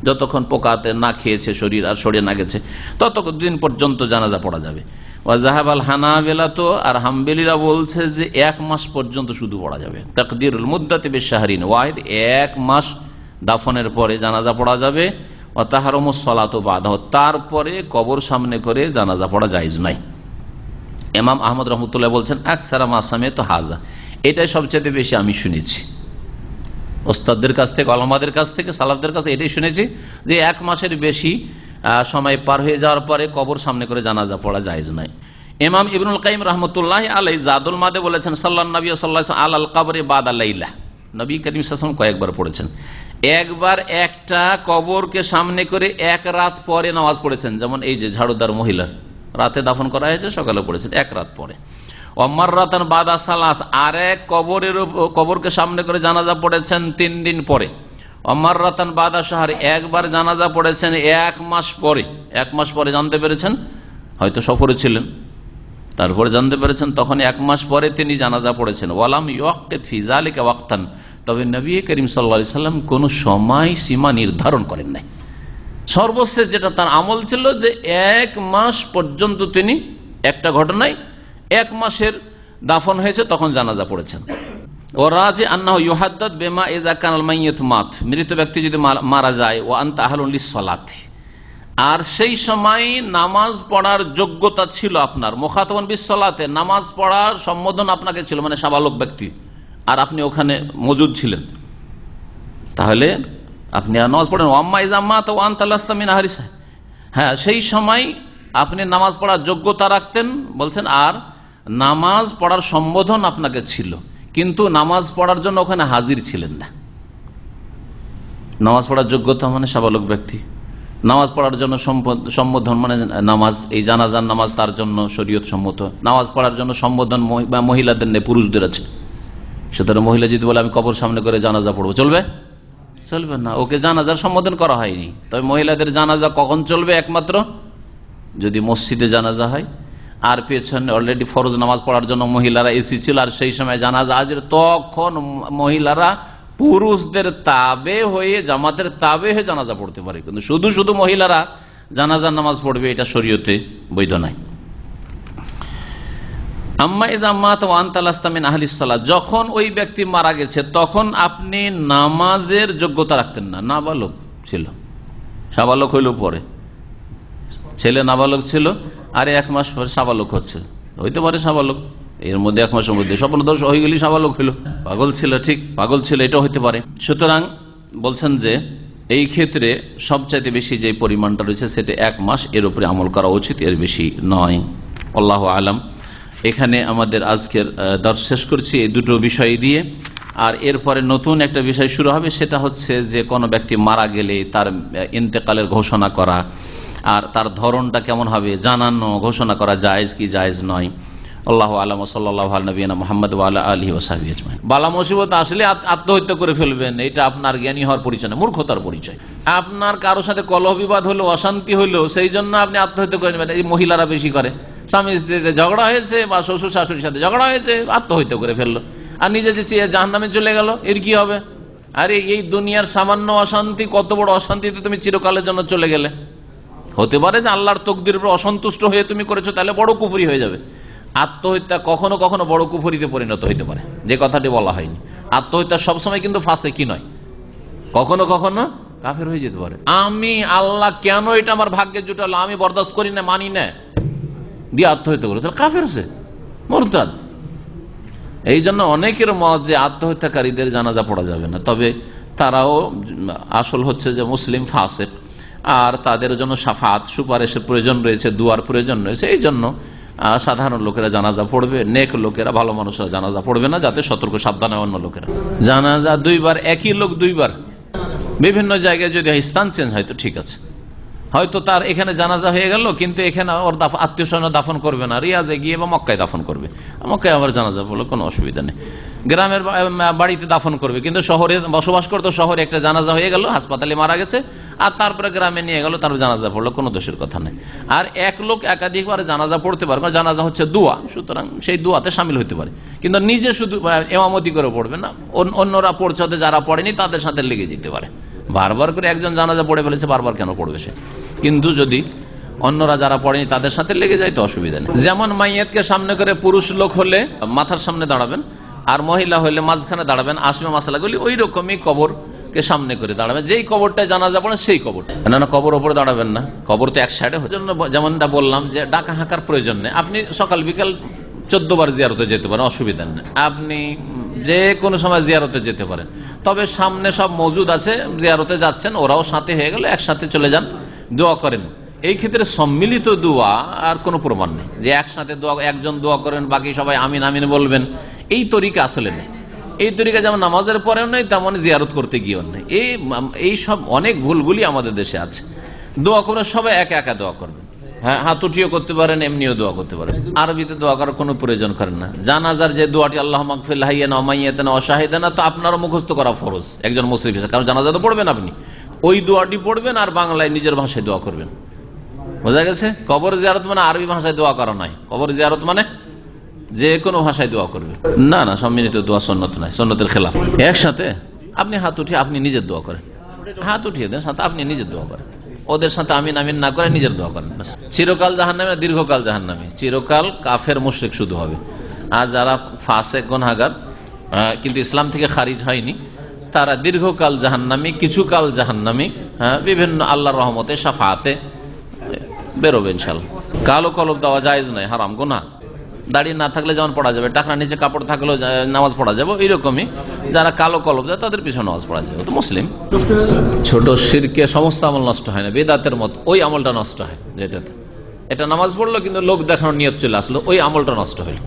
যতক্ষণ পোকাতে না খেয়েছে শরীর আর সরে না গেছে, ততদিন পর্যন্ত জানাজা পড়া যাবে। ওয়াজাহাব আল হানাবেলা তো, আর হামবেলিরা বলছে যে এক মাস পর্যন্ত শুধু পড়া যাবে। তাকদিরুল মুদ্দাতে বেশাহারিন ওয়াহিদ এক মাস দাফনের পরে জানাজা পড়া যাবে। ও তাহারম সলাত বাধা তারপরে কবর সামনে করে জানাজা পড়া যাইজ নাই। এমাম আহমদ রহমতুল্লাহ বলছেন এক আকসারাম আসামে তো হাজা। এটাই সবচেয়ে বেশি আমি শুনেছি। ওস্তাদদের কাছ থেকে, আলমাদের কাছ থেকে, সালাফদের কাছ থেকে এটাই শুনেছি যে এক মাসের বেশি সময় পার হয়ে যাওয়ার পরে কবর সামনে করে জানাজা পড়া জায়েজ নাই ইমাম ইবনুল কাইম রহমতুল্লাহ আলাই জাদুল মাদে বলেছেন সাল্লাহ নবী সাল্লাহ আল আল কবরে বাদ আল্লাহ নবী করিম সাসম কয়েকবার পড়েছেন। একবার একটা কবরকে সামনে করে এক রাত পরে নামাজ পড়েছেন, যেমন এই যে ঝাড়ুদার মহিলা। রাতে দাফন করা হয়েছে, সকালে পড়েছেন, এক রাত পরে। অম্মার রাতান বাদা সালাস আর এক কবরের কবরকে সামনে করে জানাজা পড়েছেন তিন দিন পরে। অম্মার রাতান বাদা সাহার একবার জানাজা পড়েছেন এক মাস পরে। এক মাস পরে জানতে পেরেছেন? হয়তো সফরে ছিলেন। তারপরে জানতে পেরেছেন তখন এক মাস পরে তিনি জানাজা পড়েছেন। ওয়ালাম ইয়কেত ফিজালিকা ওয়াক্তান। তবে নবী করিম সাল্লা সাল্লাম কোনো সময় সীমা নির্ধারণ করেন নাই। সর্বশেষ যেটা তার আমল ছিল যে এক মাস পর্যন্ত তিনি একটা ঘটনায় এক মাসের দাফন হয়েছে, তখন জানাজা পড়েছেন। ওরা যে আন্না ইহাদ্দাত বেমা এজা কানাল মাইয়ত মাত। মৃত ব্যক্তি যদি মারা- যায় ও আন্তা আহলি সলাথি আর সেই সময় নামাজ পড়ার যোগ্যতা ছিল আপনার। মোখাতবন বিশ্বলাতে নামাজ পড়ার সম্বোধন আপনাকে ছিল মানে সাবালক ব্যক্তি। আর আপনি ওখানে মজুদ ছিলেন। তাহলে আপনি আর নামাজ পড়েন ওয়াম্মা ইজাম্মা তো ওয়ান তাল্লাস্তামিন হারিস হ্যাঁ সেই সময় আপনি নামাজ পড়ার যোগ্যতা রাখতেন, বলছেন, আর নামাজ পড়ার সম্বোধন আপনাকে ছিল, কিন্তু নামাজ পড়ার জন্য ওখানে হাজির ছিলেন না। নামাজ পড়ার যোগ্যতা মানে সাবালক ব্যক্তি। নামাজ পড়ার জন্য সম্বোধন মানে নামাজ, এই জানাজার নামাজ তার জন্য শরীয়ত সম্মত। নামাজ পড়ার জন্য সম্বোধন মহিলাদের নেই, পুরুষদের আছে। সুতরাং মহিলা যদি বলে, আমি কবর সামনে করে জানাজা পড়ব চলবে? চলবে না। ওকে জানাজার সম্বোধন করা হয়নি। তবে মহিলাদের জানাজা কখন চলবে একমাত্র? যদি মসজিদে জানাজা হয় আর পেছনে অলরেডি ফরজ নামাজ পড়ার জন্য মহিলারা এসি ছিল আর সেই সময় জানাজা হাজির, তখন মহিলারা পুরুষদের তাবে হয়ে, জামাতের তাবে হয়ে জানাজা পড়তে পারে। কিন্তু শুধু শুধু মহিলারা জানাজার নামাজ পড়বে, এটা শরীয়তে বৈধ আহলিসাল্লাহ যখন ওই ব্যক্তি মারা গেছে, তখন আপনি নামাজের যোগ্যতা রাখতেন না। নাবালক ছিল। সাবালক হইল পরে। ছেলে নাবালক ছিল। আর এক মাস পরে সাবালক হচ্ছে। হইতে পারে সাবালক। এর মধ্যে এক মাসের মধ্যে। স্বপ্ন দোষ হয়ে গেলি সাবালক হইল। পাগল ছিল, ঠিক। পাগল ছিল এটা হইতে পারে। সুতরাং বলছেন যে, এই ক্ষেত্রে সবচাইতে বেশি যে পরিমাণটা রয়েছে, সেটা এক মাস এর উপরে আমল করা উচিত, এর বেশি নয়। আল্লাহ আলাম। এখানে আমাদের আজকের দর্শ শেষ করছি এই দুটো বিষয় দিয়ে। আর এরপরে নতুন একটা বিষয় শুরু হবে, সেটা হচ্ছে যে কোনো ব্যক্তি মারা গেলে তার ইন্তেকালের ঘোষণা করা। আর তার ধরনটা কেমন হবে জানানো, ঘোষণা করা জায়েজ কি জায়েজ নয়। আল্লাহ আলম সাল্লাহ নবীনা মোহাম্মদ আল্লাহ আলহি ওসাহাবি আজমাইন। বালা মুসিবত আসলে আত- আত্মহত্যা করে ফেলবেন, এটা আপনার জ্ঞানী হওয়ার পরিচয় না, মূর্খতার পরিচয়। আপনার কারোর সাথে কলহ বিবাদ হলো, অশান্তি হলো, সেই জন্য আপনি আত্মহত্যা করে নেবেন। এই মহিলারা বেশি করে, স্বামী স্ত্রীতে ঝগড়া হয়েছে বা শ্বশুর শাশুড়ির সাথে ঝগড়া হয়েছে, আত্মহত্যা করে ফেলল। আর নিজে যে চেয়ে জাহান নামে চলে গেল, এর কি হবে? আরে এই দুনিয়ার সামান্য অশান্তি, কত বড় অশান্তিতে তুমি চিরকালের জন্য চলে গেলে। হতে পারে যে আল্লাহর তকদির উপর অসন্তুষ্ট হয়ে তুমি করেছ, তাহলে বড় কুফরি হয়ে যাবে। আত্মহত্যা কখনো কখনো বড় কুফরিতে পরিণত হইতে পারে, যে কথাটি বলা হয়নি। আত্মহত্যা সবসময় কিন্তু ফাঁসে কি নয়। কখনো কখনো কাফের হয়ে যেতে পারে। আমি আল্লাহ কেন এটা আমার ভাগ্যে জুটালো? আমি বরদাস্ত করি না, মানি না। দিয়ে আত্মহত্যা করল। তাহলে কাফের সে, মোরতাদ। এই জন্য অনেকের মত যে আত্মহত্যাকারীদের জানাজা পড়া যাবে না। তবে তারাও আসল হচ্ছে যে মুসলিম ফাসেক। আর তাদের জন্য সাফাত, সুপারিশের প্রয়োজন রয়েছে, দুয়ার প্রয়োজন রয়েছে, এই জন্য সাধারণ লোকেরা জানাজা পড়বে, নেক লোকেরা, ভালো মানুষরা জানাজা পড়বে না, যাতে সতর্ক সাবধান হয় অন্য লোকেরা। জানাজা দুইবার, একই লোক দুইবার। বিভিন্ন জায়গায় যদি স্থান চেঞ্জ হয়, তো ঠিক আছে। হয়তো তার এখানে জানাজা হয়ে গেল, কিন্তু এখানে ওর আত্মীয় স্বজন দাফন করবে না, রিয়াজে গিয়ে বা মক্কায় দাফন করবে। মক্কায় আবার জানাজা বলে কোনো অসুবিধা নেই। গ্রামের বাড়িতে দাফন করবে, কিন্তু শহরে বসবাস করতো শহরে একটা জানাজা হয়ে গেল, হাসপাতালে মারা গেছে, আর তারপরে গ্রামে নিয়ে গেল তার জানাজা পড়ল, কোনো দোষের কথা নেই। আর এক লোক একাধিকবার জানাজা পড়তে পারে, কারণ জানাজা হচ্ছে দোয়া, সুতরাং সেই দোয়াতে সামিল হতে পারে। কিন্তু নিজে শুধু এমামতি করে পড়বে না অন্য- অন্যরা পড়ছে যারা পড়েনি, তাদের সাথে লেগে যেতে পারে। বারবার করে একজন জানাজা পড়ে ফেলেছে, বারবার কেন পড়বে সে? কিন্তু যদি অন্যরা যারা পড়েনি তাদের সাথে লেগে যায় তো অসুবিধা নেই। যেমন মাইয়াতকে সামনে করে পুরুষ লোক হলে মাথার সামনে দাঁড়াবেন, আর মহিলা হলে মাঝখানে দাঁড়াবেন আসবে মাসালাগুলি ওই রকমই কবর কে সামনে করে দাঁড়াবেন। যেই কবরটায় জানাজা পড়ে সেই কবর। না না, কবর ওপরে দাঁড়াবেন না। কবর তো এক সাইডে যেমনটা বললাম যে ডাকা হাঁকার প্রয়োজন নেই। আপনি সকাল, বিকাল চোদ্দ বার জিয়ারতে যেতে পারেন, অসুবিধা নেই। আপনি যে কোনো সময় জিয়ারতে যেতে পারেন। তবে সামনে সব মজুদ আছে, জিয়ারতে যাচ্ছেন, ওরাও সাথে হয়ে গেল একসাথে চলে যান। দোয়া করেন। এই ক্ষেত্রে সম্মিলিত দোয়া আর কোনো প্রমাণ নেই। যে একসাথে দোয়া, একজন দোয়া করেন, বাকি সবাই আমিন আমিন বলবেন। এই তরিকা আসলে নেই। এই তরিকা যেমন নামাজের পরেও নেই, তেমন জিয়ারত করতে গিয়েও নেই। এই সব অনেক ভুলগুলি আমাদের দেশে আছে। দোয়া করে সবাই একা একা দোয়া করবেন। হ্যাঁ হাত উঠিয়ে করতে পারেন, এমনিও দোয়া করতে পারেন। আরবিতে দোয়া করার কোনো প্রয়োজন করেন না। জানাজার যে দোয়াটি, আল্লাহ মাকফিল হাইয়ানা অমাইয়াতানা অশাহিদানা তো আপনারও মুখস্থ করা ফরজ, একজন মুসলিম হিসেবে। কারণ জানাজা তো পড়বেন আপনি। ওই দোয়াটি পড়বেন আর বাংলায় নিজের ভাষায় দোয়া করবেন। বোঝা গেছে? কবর জিয়ারত মানে আরবি ভাষায় দোয়া করা নয়। কবর জিয়ারত মানে যে কোনো ভাষায় দোয়া করবে। না না সম্মিলিত দোয়া সন্ন্যত নয় সন্ন্যতের খেলাফ। একসাথে আপনি হাত উঠিয়ে আপনি নিজের দোয়া করেন। হাত উঠিয়ে দেন সাথে আপনি নিজের দোয়া করেন। ওদের সাথে আমিন আমিন না করে নিজের দোয়া করেন। চিরকাল জাহান নামে দীর্ঘকাল জাহান নামে চিরকাল কাফের মুশ্রিক শুধু হবে। আর যারা ফাঁসে গনহাগার কিন্তু ইসলাম থেকে খারিজ হয়নি তারা দীর্ঘকাল জাহান্নামি কিছু কাল জাহান্নামি হ্যাঁ বিভিন্ন আল্লাহ রহমতে সাফাতে বেরোবে ইনশাল কালো কলব দেওয়া জায়েজ নয়, হারাম গোনা দাঁড়িয়ে না থাকলে যেমন পড়া যাবে, টাকার নিচে কাপড় থাকলেও নামাজ পড়া যাবে এইরকমই যারা কালো কলব যায় তাদের পিছনে নামাজ পড়া যাবে। তো মুসলিম। ছোট শিরকে সমস্ত আমল নষ্ট হয় না, বেদাতের মত, ওই আমলটা নষ্ট হয়, যেটাতে। এটা নামাজ পড়ল, কিন্তু লোক দেখানোর নিয়ত চলে আসলো, ওই আমলটা নষ্ট হইল